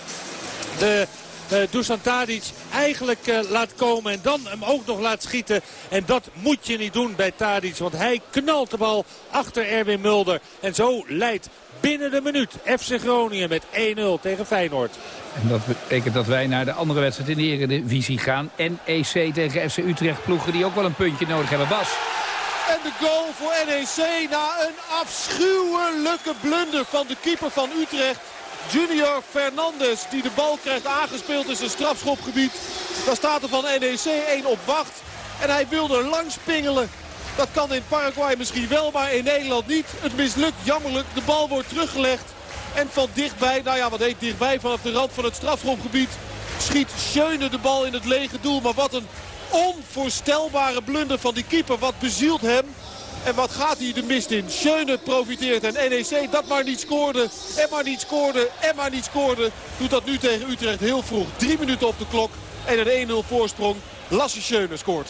De uh, Dusan Tadic eigenlijk laat komen en dan hem ook nog laat schieten. En dat moet je niet doen bij Tadic, want hij knalt de bal achter Erwin Mulder. En zo leidt binnen de minuut FC Groningen met 1-0 tegen Feyenoord. En dat betekent dat wij naar de andere wedstrijd in de Eredivisie gaan. NEC tegen FC Utrecht ploegen die ook wel een puntje nodig hebben. Bas. En de goal voor NEC na een afschuwelijke blunder van de keeper van Utrecht. Junior Fernandes die de bal krijgt aangespeeld in zijn strafschopgebied. Daar staat er van NEC 1 op wacht. En hij wilde er langs pingelen. Dat kan in Paraguay misschien wel, maar in Nederland niet. Het mislukt jammerlijk. De bal wordt teruggelegd. En van dichtbij, nou ja wat heet dichtbij, vanaf de rand van het strafschopgebied... schiet Schöne de bal in het lege doel. Maar wat een onvoorstelbare blunder van die keeper. Wat bezielt hem. En wat gaat hij de mist in? Schöne profiteert en NEC dat maar niet scoorde. En maar niet scoorde. En maar niet scoorde. Doet dat nu tegen Utrecht heel vroeg. Drie minuten op de klok. En een 1-0 voorsprong. Lasse Schöne scoort.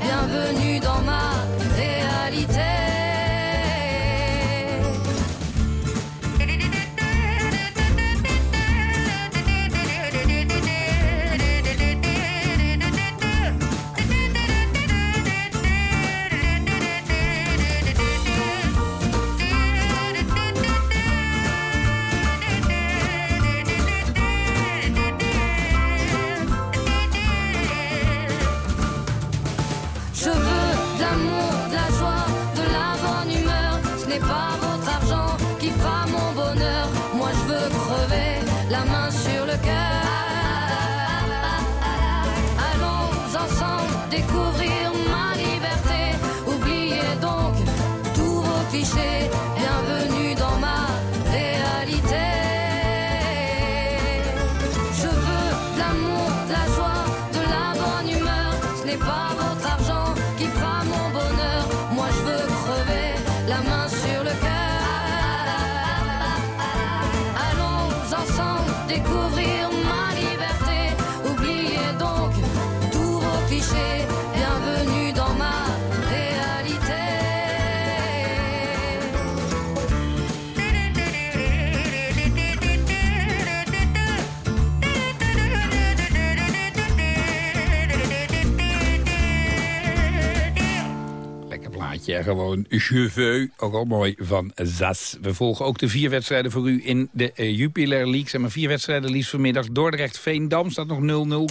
Plaatje, gewoon je veux, ook al mooi van Zas. We volgen ook de vier wedstrijden voor u in de eh, Jupiler League. Zeg maar vier wedstrijden liefst vanmiddag. Dordrecht-Veendam staat nog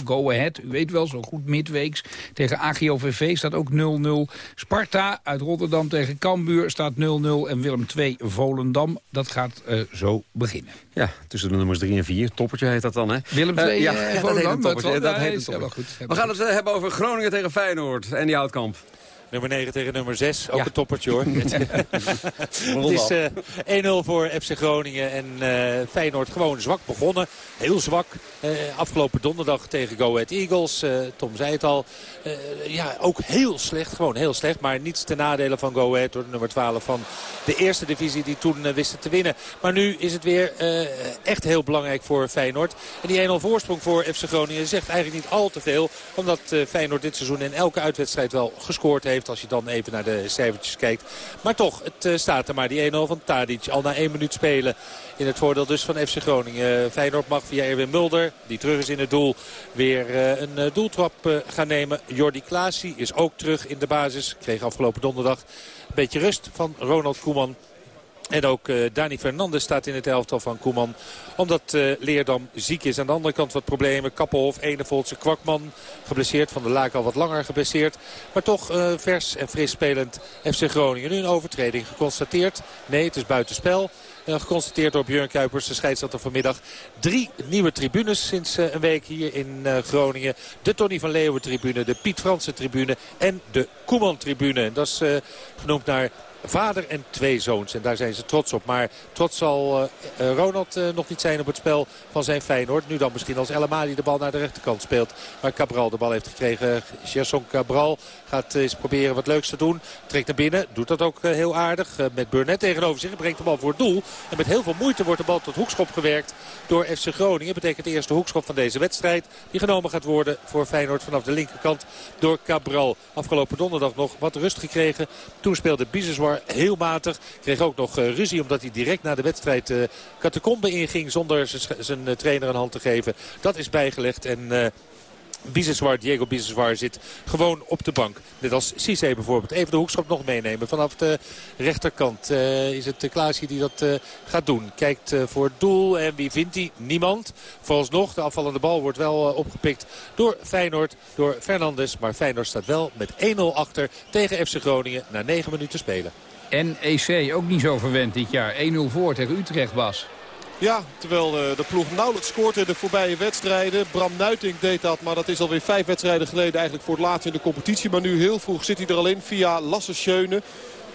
0-0. Go Ahead, u weet wel, zo goed midweeks. Tegen AGOVV staat ook 0-0. Sparta uit Rotterdam tegen Cambuur staat 0-0. En Willem II Volendam, dat gaat eh, zo beginnen. Ja, tussen de nummers 3 en 4. Toppertje heet dat dan, hè? Willem Eh, II, ja, eh, dat heet Volendam, een toppertje. dat heet een toppertje. We gaan het eh, hebben over Groningen tegen Feyenoord en die Houtkamp. Nummer 9 tegen nummer 6. Ook Ja. een toppertje hoor. het is eh, 1-0 voor FC Groningen. En eh, Feyenoord gewoon zwak begonnen. Heel zwak. Eh, afgelopen donderdag tegen Go Ahead Eagles. Eh, Tom zei het al. Eh, ja, ook heel slecht. Gewoon heel slecht. Maar niets ten nadele van Go Ahead. Door de nummer 12 van de eerste divisie die toen eh, wisten te winnen. Maar nu is het weer eh, echt heel belangrijk voor Feyenoord. En die 1-0 voorsprong voor FC Groningen zegt eigenlijk niet al te veel. Omdat eh, Feyenoord dit seizoen in elke uitwedstrijd wel gescoord heeft. Als je dan even naar de cijfertjes kijkt. Maar toch, het eh, staat er maar. Die 1-0 van Tadic. Al na één minuut spelen. In het voordeel dus van FC Groningen. Eh, Feyenoord mag via Erwin Mulder, die terug is in het doel, weer eh, een doeltrap gaan nemen. Jordi Klaasie is ook terug in de basis. Kreeg afgelopen donderdag een beetje rust van Ronald Koeman. En ook eh, Dani Fernandes staat in het elftal van Koeman. Omdat eh, Leerdam ziek is. Aan de andere kant wat problemen. Kappenhof, Enevoltse, Kwakman geblesseerd. Van de Laak al wat langer geblesseerd. Maar toch eh, vers en fris spelend FC Groningen. Nu een overtreding geconstateerd. Nee, het is buitenspel. Eh, geconstateerd door Björn Kuipers, de scheidsrechter vanmiddag. Drie nieuwe tribunes sinds een week hier in Groningen. De Tony van Leeuwen tribune, de Piet Fransen tribune en de Koeman tribune. En dat is genoemd naar vader en twee zoons. En daar zijn ze trots op. Maar trots zal eh, eh, Ronald eh, nog niet zijn op het spel van zijn Feyenoord. Nu dan misschien als El Amadi de bal naar de rechterkant speelt. Waar Cabral de bal heeft gekregen. Gerson Cabral gaat eens proberen wat leuks te doen. Trekt naar binnen. Doet dat ook heel aardig. Met Burnett tegenover zich. Brengt de bal voor doel. En met heel veel moeite wordt de bal tot hoekschop gewerkt door FC Groningen. Betekent de eerste hoekschop van deze wedstrijd. Die genomen gaat worden voor Feyenoord vanaf de linkerkant door Cabral. Afgelopen donderdag nog wat rust gekregen. Toen speelde Biseswar heel matig. Kreeg ook nog eh, ruzie omdat hij direct na de wedstrijd uh, inging zonder zijn uh, trainer een hand te geven. Dat is bijgelegd en... Biseswar, Diego Biseswar zit gewoon op de bank. Net als Cisse bijvoorbeeld. Even de hoekschop nog meenemen. Vanaf de rechterkant uh, is het Klaasje die dat uh, gaat doen. Kijkt voor het doel en wie vindt hij? Niemand. Vooralsnog, de afvallende bal wordt wel opgepikt door Feyenoord, door Fernandes. Maar Feyenoord staat wel met 1-0 achter tegen FC Groningen na 9 minuten spelen. NEC ook niet zo verwend dit jaar. 1-0 voor tegen Utrecht, Bas. Ja, terwijl de ploeg nauwelijks scoort in de voorbije wedstrijden. Bram Nuiting deed dat, maar dat is alweer vijf wedstrijden geleden eigenlijk voor het laatst in de competitie. Maar nu heel vroeg zit hij er al in via Lasse Schöne.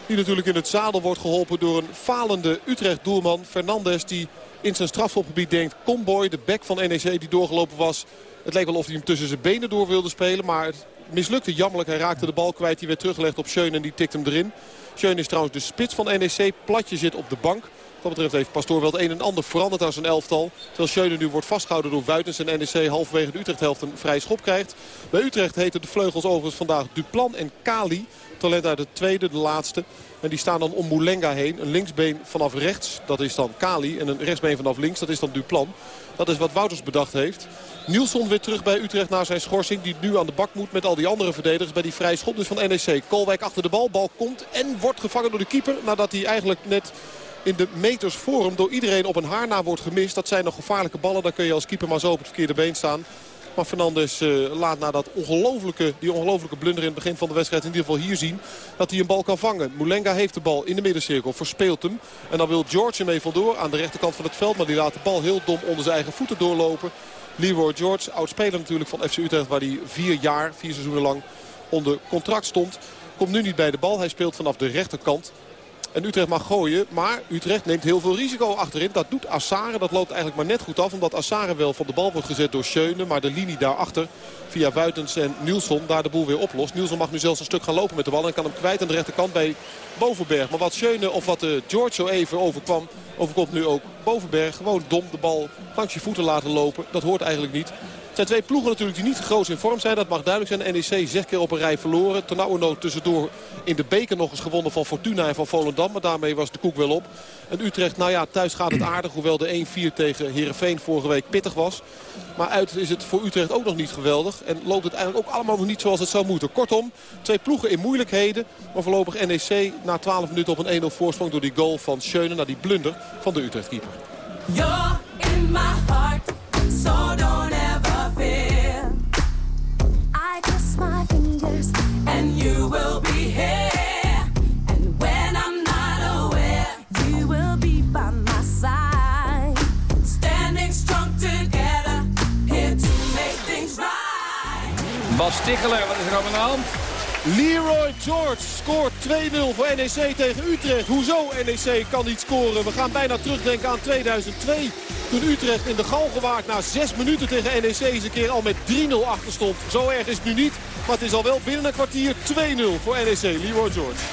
Die natuurlijk in het zadel wordt geholpen door een falende Utrecht-doelman Fernandes. Die in zijn strafschopgebied denkt, Comboy, de bek van NEC die doorgelopen was. Het leek wel of hij hem tussen zijn benen door wilde spelen, maar het mislukte jammerlijk. Hij raakte de bal kwijt, die werd teruggelegd op Schöne en die tikt hem erin. Schöne is trouwens de spits van NEC. Platje zit op de bank. Wat betreft heeft Pastoor wel het een en ander veranderd aan zijn elftal. Terwijl Schöne nu wordt vastgehouden door Wuitens en NEC halverwege de Utrecht-helft een vrij schop krijgt. Bij Utrecht heten de vleugels overigens vandaag Duplan en Kali. Talent uit de tweede, de laatste. En die staan dan om Moulenga heen. Een linksbeen vanaf rechts, dat is dan Kali. En een rechtsbeen vanaf links, dat is dan Duplan. Dat is wat Wouters bedacht heeft. Nielsen weer terug bij Utrecht na zijn schorsing. Die nu aan de bak moet met al die andere verdedigers bij die vrije schop dus van NEC. Kolwijk achter de bal. Bal komt en wordt gevangen door de keeper. Nadat hij eigenlijk net in de meters hem door iedereen op een haar na wordt gemist. Dat zijn nog gevaarlijke ballen. Dan kun je als keeper maar zo op het verkeerde been staan. Maar Fernandes uh, laat na dat ongelofelijke, die ongelofelijke blunder in het begin van de wedstrijd in ieder geval hier zien dat hij een bal kan vangen. Moulenga heeft de bal in de middencirkel, verspeelt hem. En dan wil George ermee vandoor aan de rechterkant van het veld. Maar die laat de bal heel dom onder zijn eigen voeten doorlopen. Leroy George, oud-speler natuurlijk van FC Utrecht waar hij vier jaar, vier seizoenen lang onder contract stond. Komt nu niet bij de bal. Hij speelt vanaf de rechterkant. En Utrecht mag gooien, maar Utrecht neemt heel veel risico achterin. Dat doet Assare, dat loopt eigenlijk maar net goed af. Omdat Assare wel van de bal wordt gezet door Schöne. Maar de linie daarachter, via Wuitens en Nielsen, daar de boel weer oplost. Nielsen mag nu zelfs een stuk gaan lopen met de bal. En kan hem kwijt aan de rechterkant bij Bovenberg. Maar wat Schöne of wat de George zo even overkwam, overkomt nu ook Bovenberg. Gewoon dom de bal langs je voeten laten lopen. Dat hoort eigenlijk niet. Zijn twee ploegen natuurlijk die niet groot in vorm zijn. Dat mag duidelijk zijn. NEC zes keer op een rij verloren. Ternauwernood tussendoor in de beker nog eens gewonnen van Fortuna en van Volendam. Maar daarmee was de koek wel op. En Utrecht, nou ja, thuis gaat het aardig. Hoewel de 1-4 tegen Herenveen vorige week pittig was. Maar uit is het voor Utrecht ook nog niet geweldig. En loopt het eigenlijk ook allemaal nog niet zoals het zou moeten. Kortom, twee ploegen in moeilijkheden. Maar voorlopig NEC na 12 minuten op een 1-0 voorsprong door die goal van Schöne. Naar die blunder van de Utrecht-keeper. You're in my heart, so don't and you will be here. And when I'm not aware, you will be by my side. Standing strong together, here to make things right. Bas Ticheler, wat is er hand? Leroy George scoort 2-0 voor NEC tegen Utrecht. Hoezo NEC kan niet scoren? We gaan bijna terugdenken aan 2002. Toen Utrecht in de Galgenwaard na 6 minuten tegen NEC eens een keer al met 3-0 achter stond. Zo erg is het nu niet. Maar het is al wel binnen een kwartier 2-0 voor NEC. Leroy George.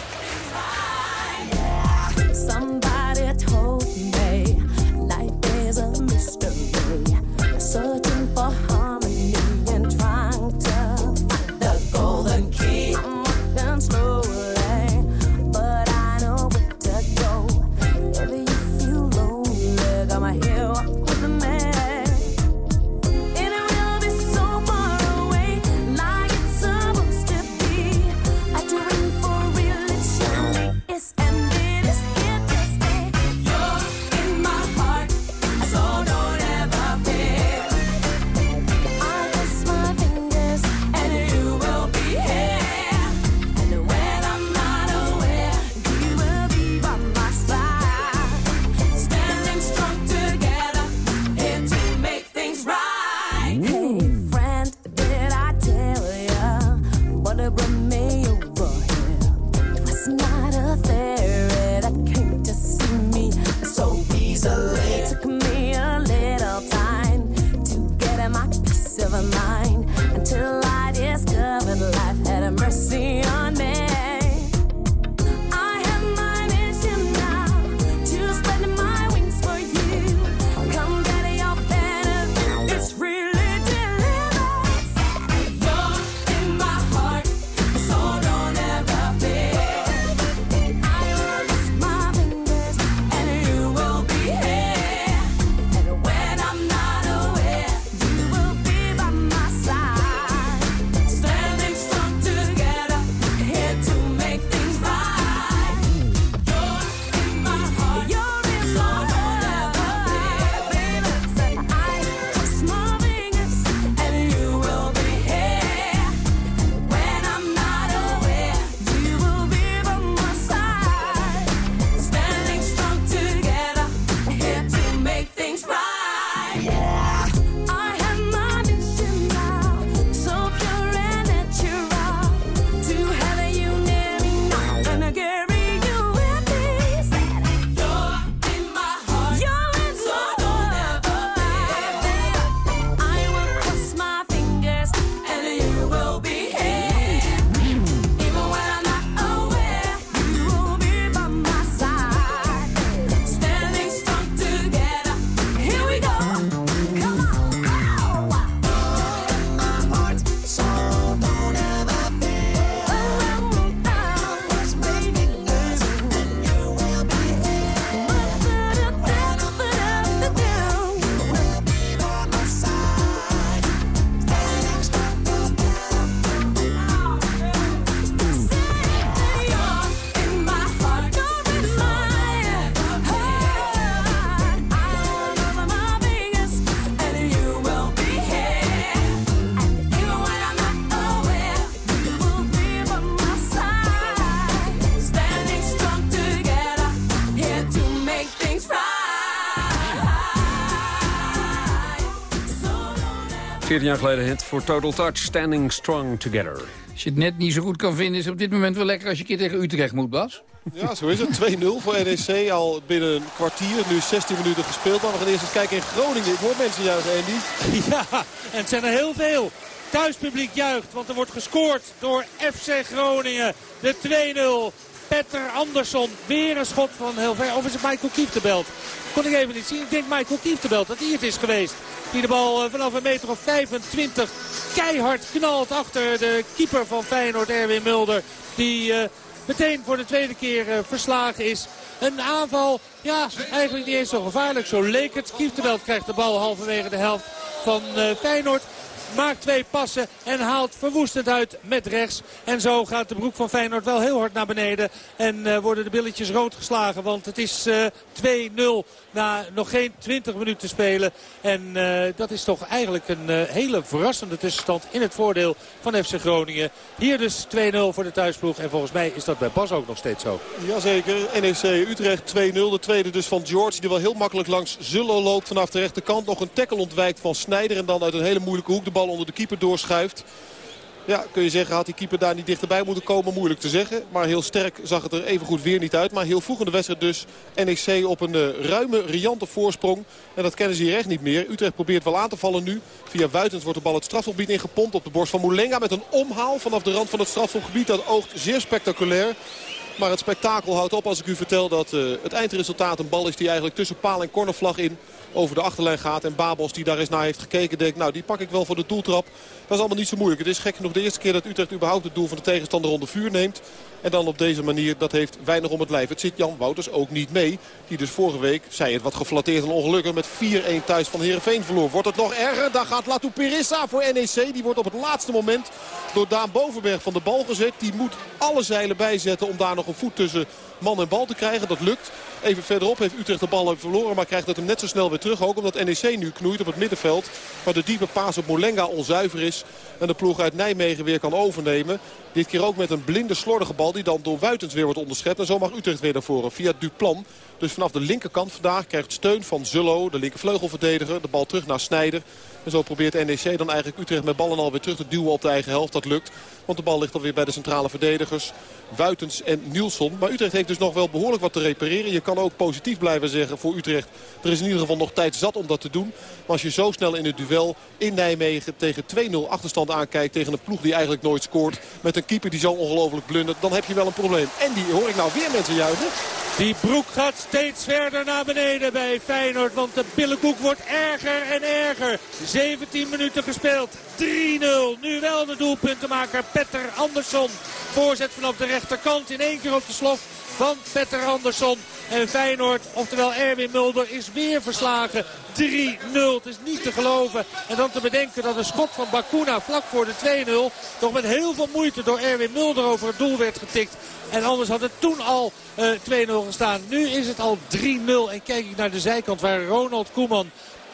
14 jaar geleden hit voor Total Touch, Standing Strong Together. Als je het net niet zo goed kan vinden, is het op dit moment wel lekker als je een keer tegen Utrecht moet, Bas. Ja, zo is het. 2-0 voor NEC al binnen een kwartier. Nu 16 minuten gespeeld. Dan we gaan eerst eens kijken in Groningen. Ik hoor mensen juichen, Andy. Ja, en het zijn er heel veel. Thuispubliek juicht, want er wordt gescoord door FC Groningen. De 2-0. Petter Andersson, weer een schot van heel ver. Of is het Michael Kieftebelt? Kon ik even niet zien. Ik denk Michael Kieftebelt dat hij het is geweest. Die de bal eh, vanaf een meter of 25 keihard knalt achter de keeper van Feyenoord, Erwin Mulder. Die eh, meteen voor de tweede keer eh, verslagen is. Een aanval, ja, eigenlijk niet eens zo gevaarlijk. Zo leek het. Kieftebelt krijgt de bal halverwege de helft van Feyenoord. Maakt twee passen en haalt verwoestend uit met rechts. En zo gaat de broek van Feyenoord wel heel hard naar beneden. En eh, worden de billetjes rood geslagen. Want het is eh, 2-0 na nog geen 20 minuten te spelen. En eh, dat is toch eigenlijk een eh, hele verrassende tussenstand in het voordeel van FC Groningen. Hier dus 2-0 voor de thuisploeg. En volgens mij is dat bij Bas ook nog steeds zo. Jazeker, NEC Utrecht 2-0. De tweede dus van George die wel heel makkelijk langs Zullo loopt vanaf de rechterkant. Nog een tackle ontwijkt van Snijder en dan uit een hele moeilijke hoek de bal onder de keeper doorschuift. Ja, kun je zeggen, had die keeper daar niet dichterbij moeten komen? Moeilijk te zeggen. Maar heel sterk zag het er even goed weer niet uit. Maar heel vroeg in de wedstrijd dus NEC op een uh, ruime, riante voorsprong. En dat kennen ze hier echt niet meer. Utrecht probeert wel aan te vallen nu. Via Wuitens wordt de bal het strafgebied ingepompt op de borst van Moulenga. Met een omhaal vanaf de rand van het strafgebied. Dat oogt zeer spectaculair. Maar het spektakel houdt op als ik u vertel dat uh, het eindresultaat een bal is die eigenlijk tussen paal en cornervlag in over de achterlijn gaat. En Babos die daar eens naar heeft gekeken denkt, nou die pak ik wel voor de doeltrap. Dat is allemaal niet zo moeilijk. Het is gek genoeg de eerste keer dat Utrecht überhaupt het doel van de tegenstander onder vuur neemt. En dan op deze manier, dat heeft weinig om het lijf. Het zit Jan Wouters ook niet mee. Die dus vorige week, zei het wat geflatteerd en ongelukkig, met 4-1 thuis van Heerenveen verloor. Wordt het nog erger? Daar gaat Latu Perissa voor NEC. Die wordt op het laatste moment door Daan Bovenberg van de bal gezet. Die moet alle zeilen bijzetten om daar nog een voet tussen man en bal te krijgen. Dat lukt. Even verderop heeft Utrecht de bal verloren. Maar krijgt het hem net zo snel weer terug. Ook omdat NEC nu knoeit op het middenveld. Waar de diepe paas op Molenga onzuiver is. En de ploeg uit Nijmegen weer kan overnemen. Dit keer ook met een blinde slordige bal die dan door Wuitens weer wordt onderschept. En zo mag Utrecht weer naar voren via Duplan. Dus vanaf de linkerkant vandaag krijgt steun van Zullo, de linkervleugelverdediger. De bal terug naar Snijder. En zo probeert NEC dan eigenlijk Utrecht met ballen alweer terug te duwen op de eigen helft. Dat lukt. Want de bal ligt alweer bij de centrale verdedigers. Wuitens en Nielsen. Maar Utrecht heeft dus nog wel behoorlijk wat te repareren. Je kan ook positief blijven zeggen voor Utrecht. Er is in ieder geval nog tijd zat om dat te doen. Maar als je zo snel in het duel in Nijmegen tegen 2-0 achterstand aankijkt... tegen een ploeg die eigenlijk nooit scoort... met een keeper die zo ongelooflijk blundert... dan heb je wel een probleem. En die hoor ik nou weer mensen juichen. Die broek gaat steeds verder naar beneden bij Feyenoord. Want de billenkoek wordt erger en erger. 17 minuten gespeeld. 3-0. Nu wel de doelpuntenmaker Petter Andersson. Voorzet vanaf de rechterkant in één keer op de slof van Petter Andersson. En Feyenoord, oftewel Erwin Mulder, is weer verslagen. 3-0. Het is niet te geloven. En dan te bedenken dat een schot van Bakuna vlak voor de 2-0... toch met heel veel moeite door Erwin Mulder over het doel werd getikt. En anders had het toen al uh, 2-0 gestaan. Nu is het al 3-0. En kijk ik naar de zijkant waar Ronald Koeman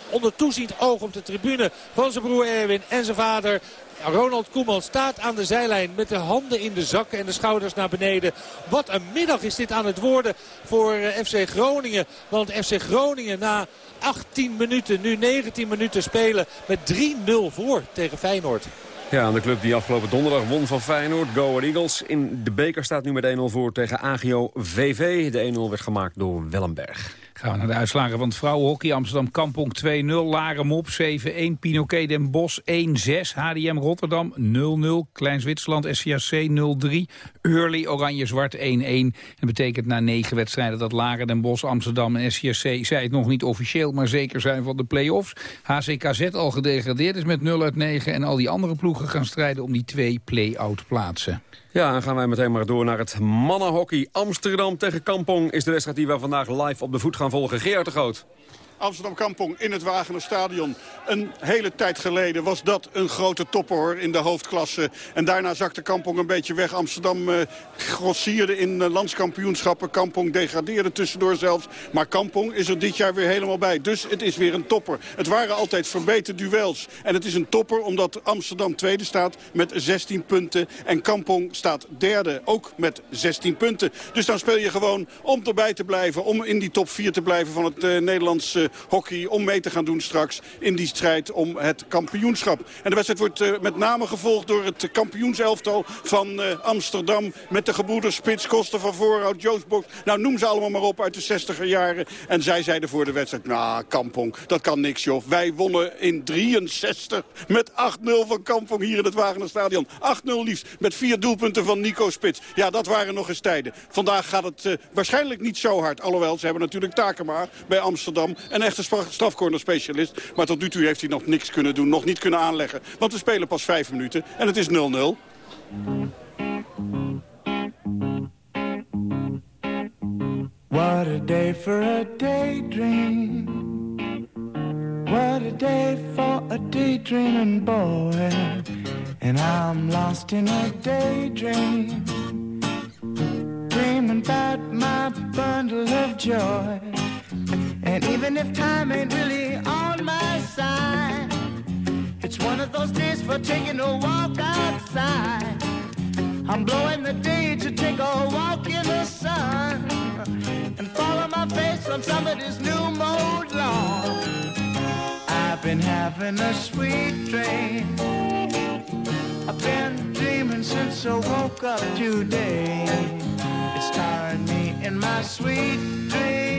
onder toeziend oog op de tribune van zijn broer Erwin en zijn vader Ronald Koeman staat aan de zijlijn met de handen in de zakken en de schouders naar beneden. Wat een middag is dit aan het worden voor FC Groningen. Want FC Groningen na 18 minuten, nu 19 minuten spelen met 3-0 voor tegen Feyenoord. Ja, de club die afgelopen donderdag won van Feyenoord, Go Ahead Eagles. In de beker staat nu met 1-0 voor tegen AGO VV. De 1-0 werd gemaakt door Wellenberg. Gaan we naar de uitslagen van het vrouwenhockey. Amsterdam Kampong 2-0, Laren op 7-1, Pinoquet Den Bosch 1-6, HDM Rotterdam 0-0, Klein Zwitserland SCAC 0-3, Hurley Oranje-Zwart 1-1. Dat betekent na negen wedstrijden dat Laren Den Bosch, Amsterdam en SCAC, zei het nog niet officieel, maar zeker zijn van de play-offs. HCKZ al gedegradeerd is met 0 uit 9 en al die andere ploegen gaan strijden om die twee play-out plaatsen. Ja, dan gaan wij meteen maar door naar het mannenhockey. Amsterdam tegen Kampong is de wedstrijd die we vandaag live op de voet gaan volgen. Gerard de Groot. Amsterdam Kampong in het Wagenerstadion. Een hele tijd geleden was dat een grote topper hoor, in de hoofdklasse. En daarna zakte Kampong een beetje weg. Amsterdam eh, grossierde in uh, landskampioenschappen. Kampong degradeerde tussendoor zelfs. Maar Kampong is er dit jaar weer helemaal bij. Dus het is weer een topper. Het waren altijd verbeterde duels. En het is een topper omdat Amsterdam tweede staat met 16 punten. En Kampong staat derde ook met 16 punten. Dus dan speel je gewoon om erbij te blijven. Om in die top 4 te blijven van het uh, Nederlandse hockey om mee te gaan doen straks in die strijd om het kampioenschap. En de wedstrijd wordt uh, met name gevolgd door het kampioenselftal van uh, Amsterdam. Met de gebroeders Spits, Koster van Voorhout, Joost Boks. Nou, noem ze allemaal maar op uit de 60er jaren. En zij zeiden voor de wedstrijd, nou, Kampong, dat kan niks, joh. Wij wonnen in 63 met 8-0 van Kampong hier in het Wagenerstadion. 8-0 liefst, met vier doelpunten van Nico Spits. Ja, dat waren nog eens tijden. Vandaag gaat het uh, waarschijnlijk niet zo hard. Alhoewel, ze hebben natuurlijk Takema bij Amsterdam. Een echte strafcorner-specialist. Maar tot nu toe heeft hij nog niks kunnen doen, nog niet kunnen aanleggen. Want we spelen pas vijf minuten en het is 0-0. What a day for a daydream. What a day for a daydreaming boy. And I'm lost in a daydream. Dreaming about my bundle of joy. And even if time ain't really on my side, it's one of those days for taking a walk outside. I'm blowing the day to take a walk in the sun and follow my face on somebody's new mode lawn. I've been having a sweet dream. I've been dreaming since I woke up today. It's tiring me in my sweet dream.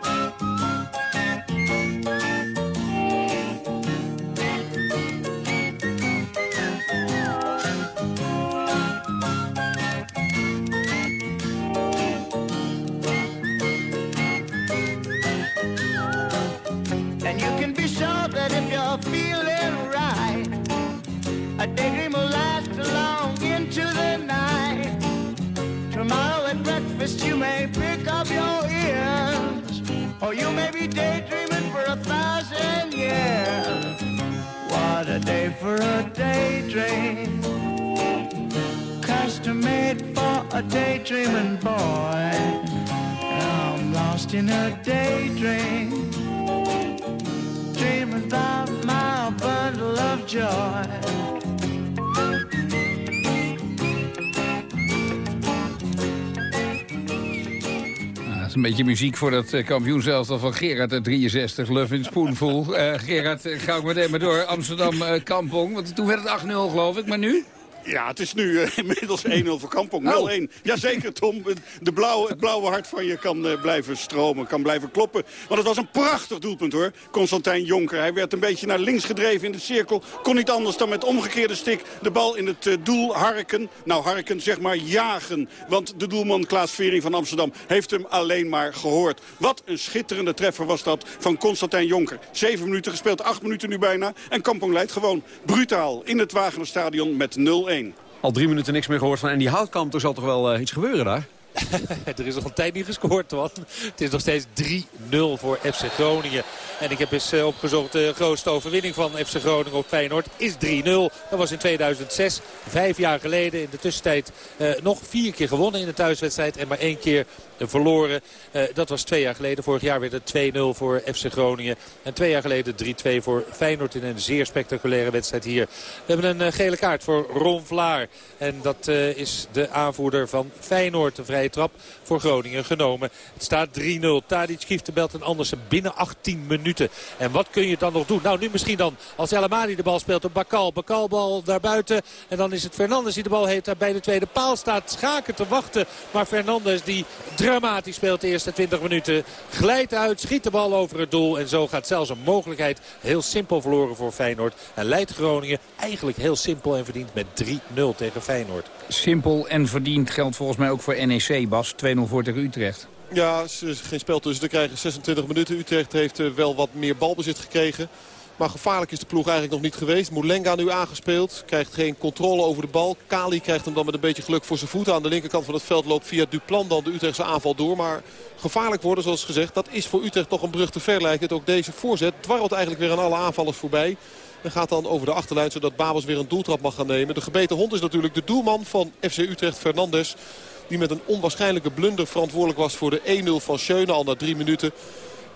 For a daydream, custom made for a daydreaming boy. I'm lost in a daydream dreaming about my bundle of joy. Een beetje muziek voor dat uh, kampioenselftal van Gerard uit 63, Love in Spoonful. Uh, Gerard, uh, ga ik meteen maar door. Amsterdam Kampong, want toen werd het 8-0 geloof ik, maar nu? Ja, het is nu uh, inmiddels 1-0 voor Kampong. 0-1. Jazeker, Tom. De blauwe, het blauwe hart van je kan uh, blijven stromen, kan blijven kloppen. Want het was een prachtig doelpunt, hoor. Constantijn Jonker. Hij werd een beetje naar links gedreven in de cirkel. Kon niet anders dan met omgekeerde stik de bal in het uh, doel harken. Nou, harken, zeg maar jagen. Want de doelman Klaas Vering van Amsterdam heeft hem alleen maar gehoord. Wat een schitterende treffer was dat van Constantijn Jonker. Zeven minuten gespeeld, acht minuten nu bijna. En Kampong leidt gewoon brutaal in het Wagenerstadion met 0 al drie minuten niks meer gehoord van Andy Houtkamp. Er zal toch wel uh, iets gebeuren daar? er is nog een tijd niet gescoord, man. Het is nog steeds 3-0 voor FC Groningen. En ik heb eens uh, opgezocht, de grootste overwinning van FC Groningen op Feyenoord is 3-0. Dat was in 2006, vijf jaar geleden. In de tussentijd uh, nog vier keer gewonnen in de thuiswedstrijd en maar één keer verloren. Uh, dat was twee jaar geleden. Vorig jaar werd het 2-0 voor FC Groningen. En twee jaar geleden 3-2 voor Feyenoord in een zeer spectaculaire wedstrijd hier. We hebben een gele kaart voor Ron Vlaar. En dat is de aanvoerder van Feyenoord. Trap voor Groningen genomen. Het staat 3-0. Tadic, Kieftenbelt en Andersen binnen 18 minuten. En wat kun je dan nog doen? Nou, nu misschien dan als El Amadi de bal speelt op Bakal. Bakal bal daar buiten. En dan is het Fernandes die de bal heeft. Daar bij de tweede paal staat Schaken te wachten. Maar Fernandes die dramatisch speelt de eerste 20 minuten. Glijdt uit, schiet de bal over het doel. En zo gaat zelfs een mogelijkheid heel simpel verloren voor Feyenoord. En leidt Groningen eigenlijk heel simpel en verdiend met 3-0 tegen Feyenoord. Simpel en verdiend geldt volgens mij ook voor NEC, Bas. 2-0 voor tegen Utrecht. Ja, geen spel tussen. Te krijgen 26 minuten. Utrecht heeft wel wat meer balbezit gekregen. Maar gevaarlijk is de ploeg eigenlijk nog niet geweest. Moulenga nu aangespeeld. Krijgt geen controle over de bal. Kali krijgt hem dan met een beetje geluk voor zijn voeten. Aan de linkerkant van het veld loopt via Duplan dan de Utrechtse aanval door. Maar gevaarlijk worden zoals gezegd. Dat is voor Utrecht toch een brug te ver lijkt het. Ook deze voorzet dwarrelt eigenlijk weer aan alle aanvallers voorbij. En gaat dan over de achterlijn zodat Babels weer een doeltrap mag gaan nemen. De gebeten hond is natuurlijk de doelman van FC Utrecht, Fernandes. Die met een onwaarschijnlijke blunder verantwoordelijk was voor de 1-0 van Schöne al na drie minuten.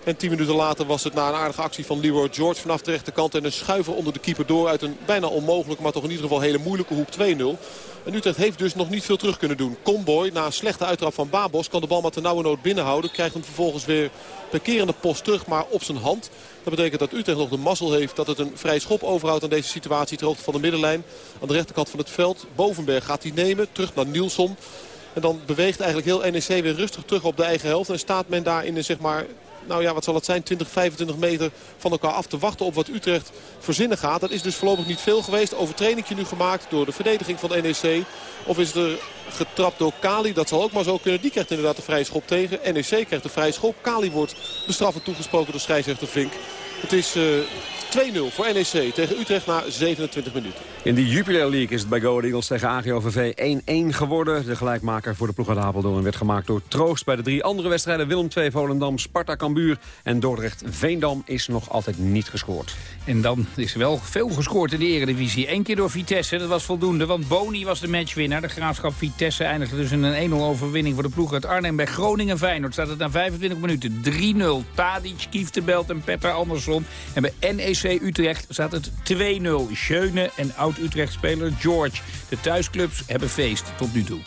En tien minuten later was het na een aardige actie van Leroy George vanaf de rechterkant. En een schuiver onder de keeper door uit een bijna onmogelijke, maar toch in ieder geval hele moeilijke hoek 2-0. En Utrecht heeft dus nog niet veel terug kunnen doen. Comboy, na een slechte uittrap van Babos, kan de bal met de nauwe nood binnenhouden. Krijgt hem vervolgens weer per keer de post terug, maar op zijn hand. Dat betekent dat Utrecht nog de mazzel heeft dat het een vrij schop overhoudt aan deze situatie. Ter van de middenlijn. Aan de rechterkant van het veld. Bovenberg gaat hij nemen, terug naar Nielsen. En dan beweegt eigenlijk heel NEC weer rustig terug op de eigen helft. En staat men daar in een zeg maar nou ja, wat zal het zijn, 20, 25 meter van elkaar af te wachten op wat Utrecht verzinnen gaat. Dat is dus voorlopig niet veel geweest. Overtredingje nu gemaakt door de verdediging van NEC. Of is er getrapt door Kali, dat zal ook maar zo kunnen. Die krijgt inderdaad de vrije schop tegen. NEC krijgt de vrije schop. Kali wordt bestraffend toegesproken door scheidsrechter Vink. Het is... Uh, 2-0 voor NEC tegen Utrecht na 27 minuten. In de Jupiler League is het bij Go Ahead Eagles tegen AGOVV 1-1 geworden. De gelijkmaker voor de ploeg uit Apeldoorn werd gemaakt door Troost. Bij de drie andere wedstrijden Willem II, Volendam, Sparta, Cambuur en Dordrecht, Veendam is nog altijd niet gescoord. En dan is er wel veel gescoord in de eredivisie. Eén keer door Vitesse, dat was voldoende, want Boni was de matchwinnaar. De graafschap Vitesse eindigde dus in een 1-0 overwinning voor de ploeg uit Arnhem. Bij Groningen Feyenoord staat het na 25 minuten 3-0. Tadic, Kieftenbelt en Petter En bij NEC Utrecht staat het 2-0. Schöne en oud-Utrecht-speler George. De thuisclubs hebben feest tot nu toe.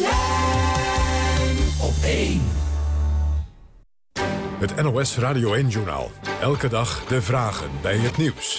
Lijn op 1. Het NOS Radio 1-journaal. Elke dag de vragen bij het nieuws.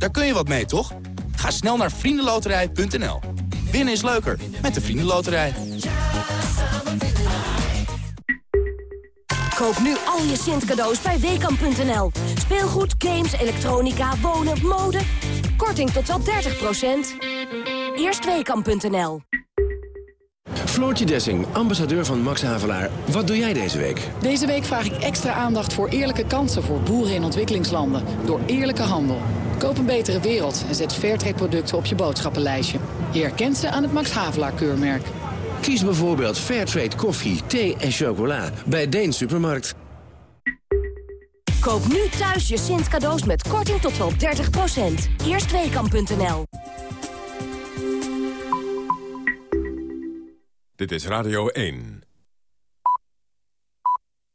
Daar kun je wat mee, toch? Ga snel naar vriendenloterij.nl. Winnen is leuker met de Vriendenloterij. Koop nu al je Sint cadeaus bij Weekamp.nl. Speelgoed, games, elektronica, wonen, mode. Korting tot wel 30%. Eerst Weekamp.nl. Floortje Dessing, ambassadeur van Max Havelaar. Wat doe jij deze week? Deze week vraag ik extra aandacht voor eerlijke kansen voor boeren in ontwikkelingslanden. Door eerlijke handel. Koop een betere wereld en zet Fairtrade producten op je boodschappenlijstje. Je herkent ze aan het Max Havelaar keurmerk. Kies bijvoorbeeld Fairtrade koffie, thee en chocola bij Deen Supermarkt. Koop nu thuis je Sint cadeaus met korting tot wel 30%. Eerst Dit is Radio 1.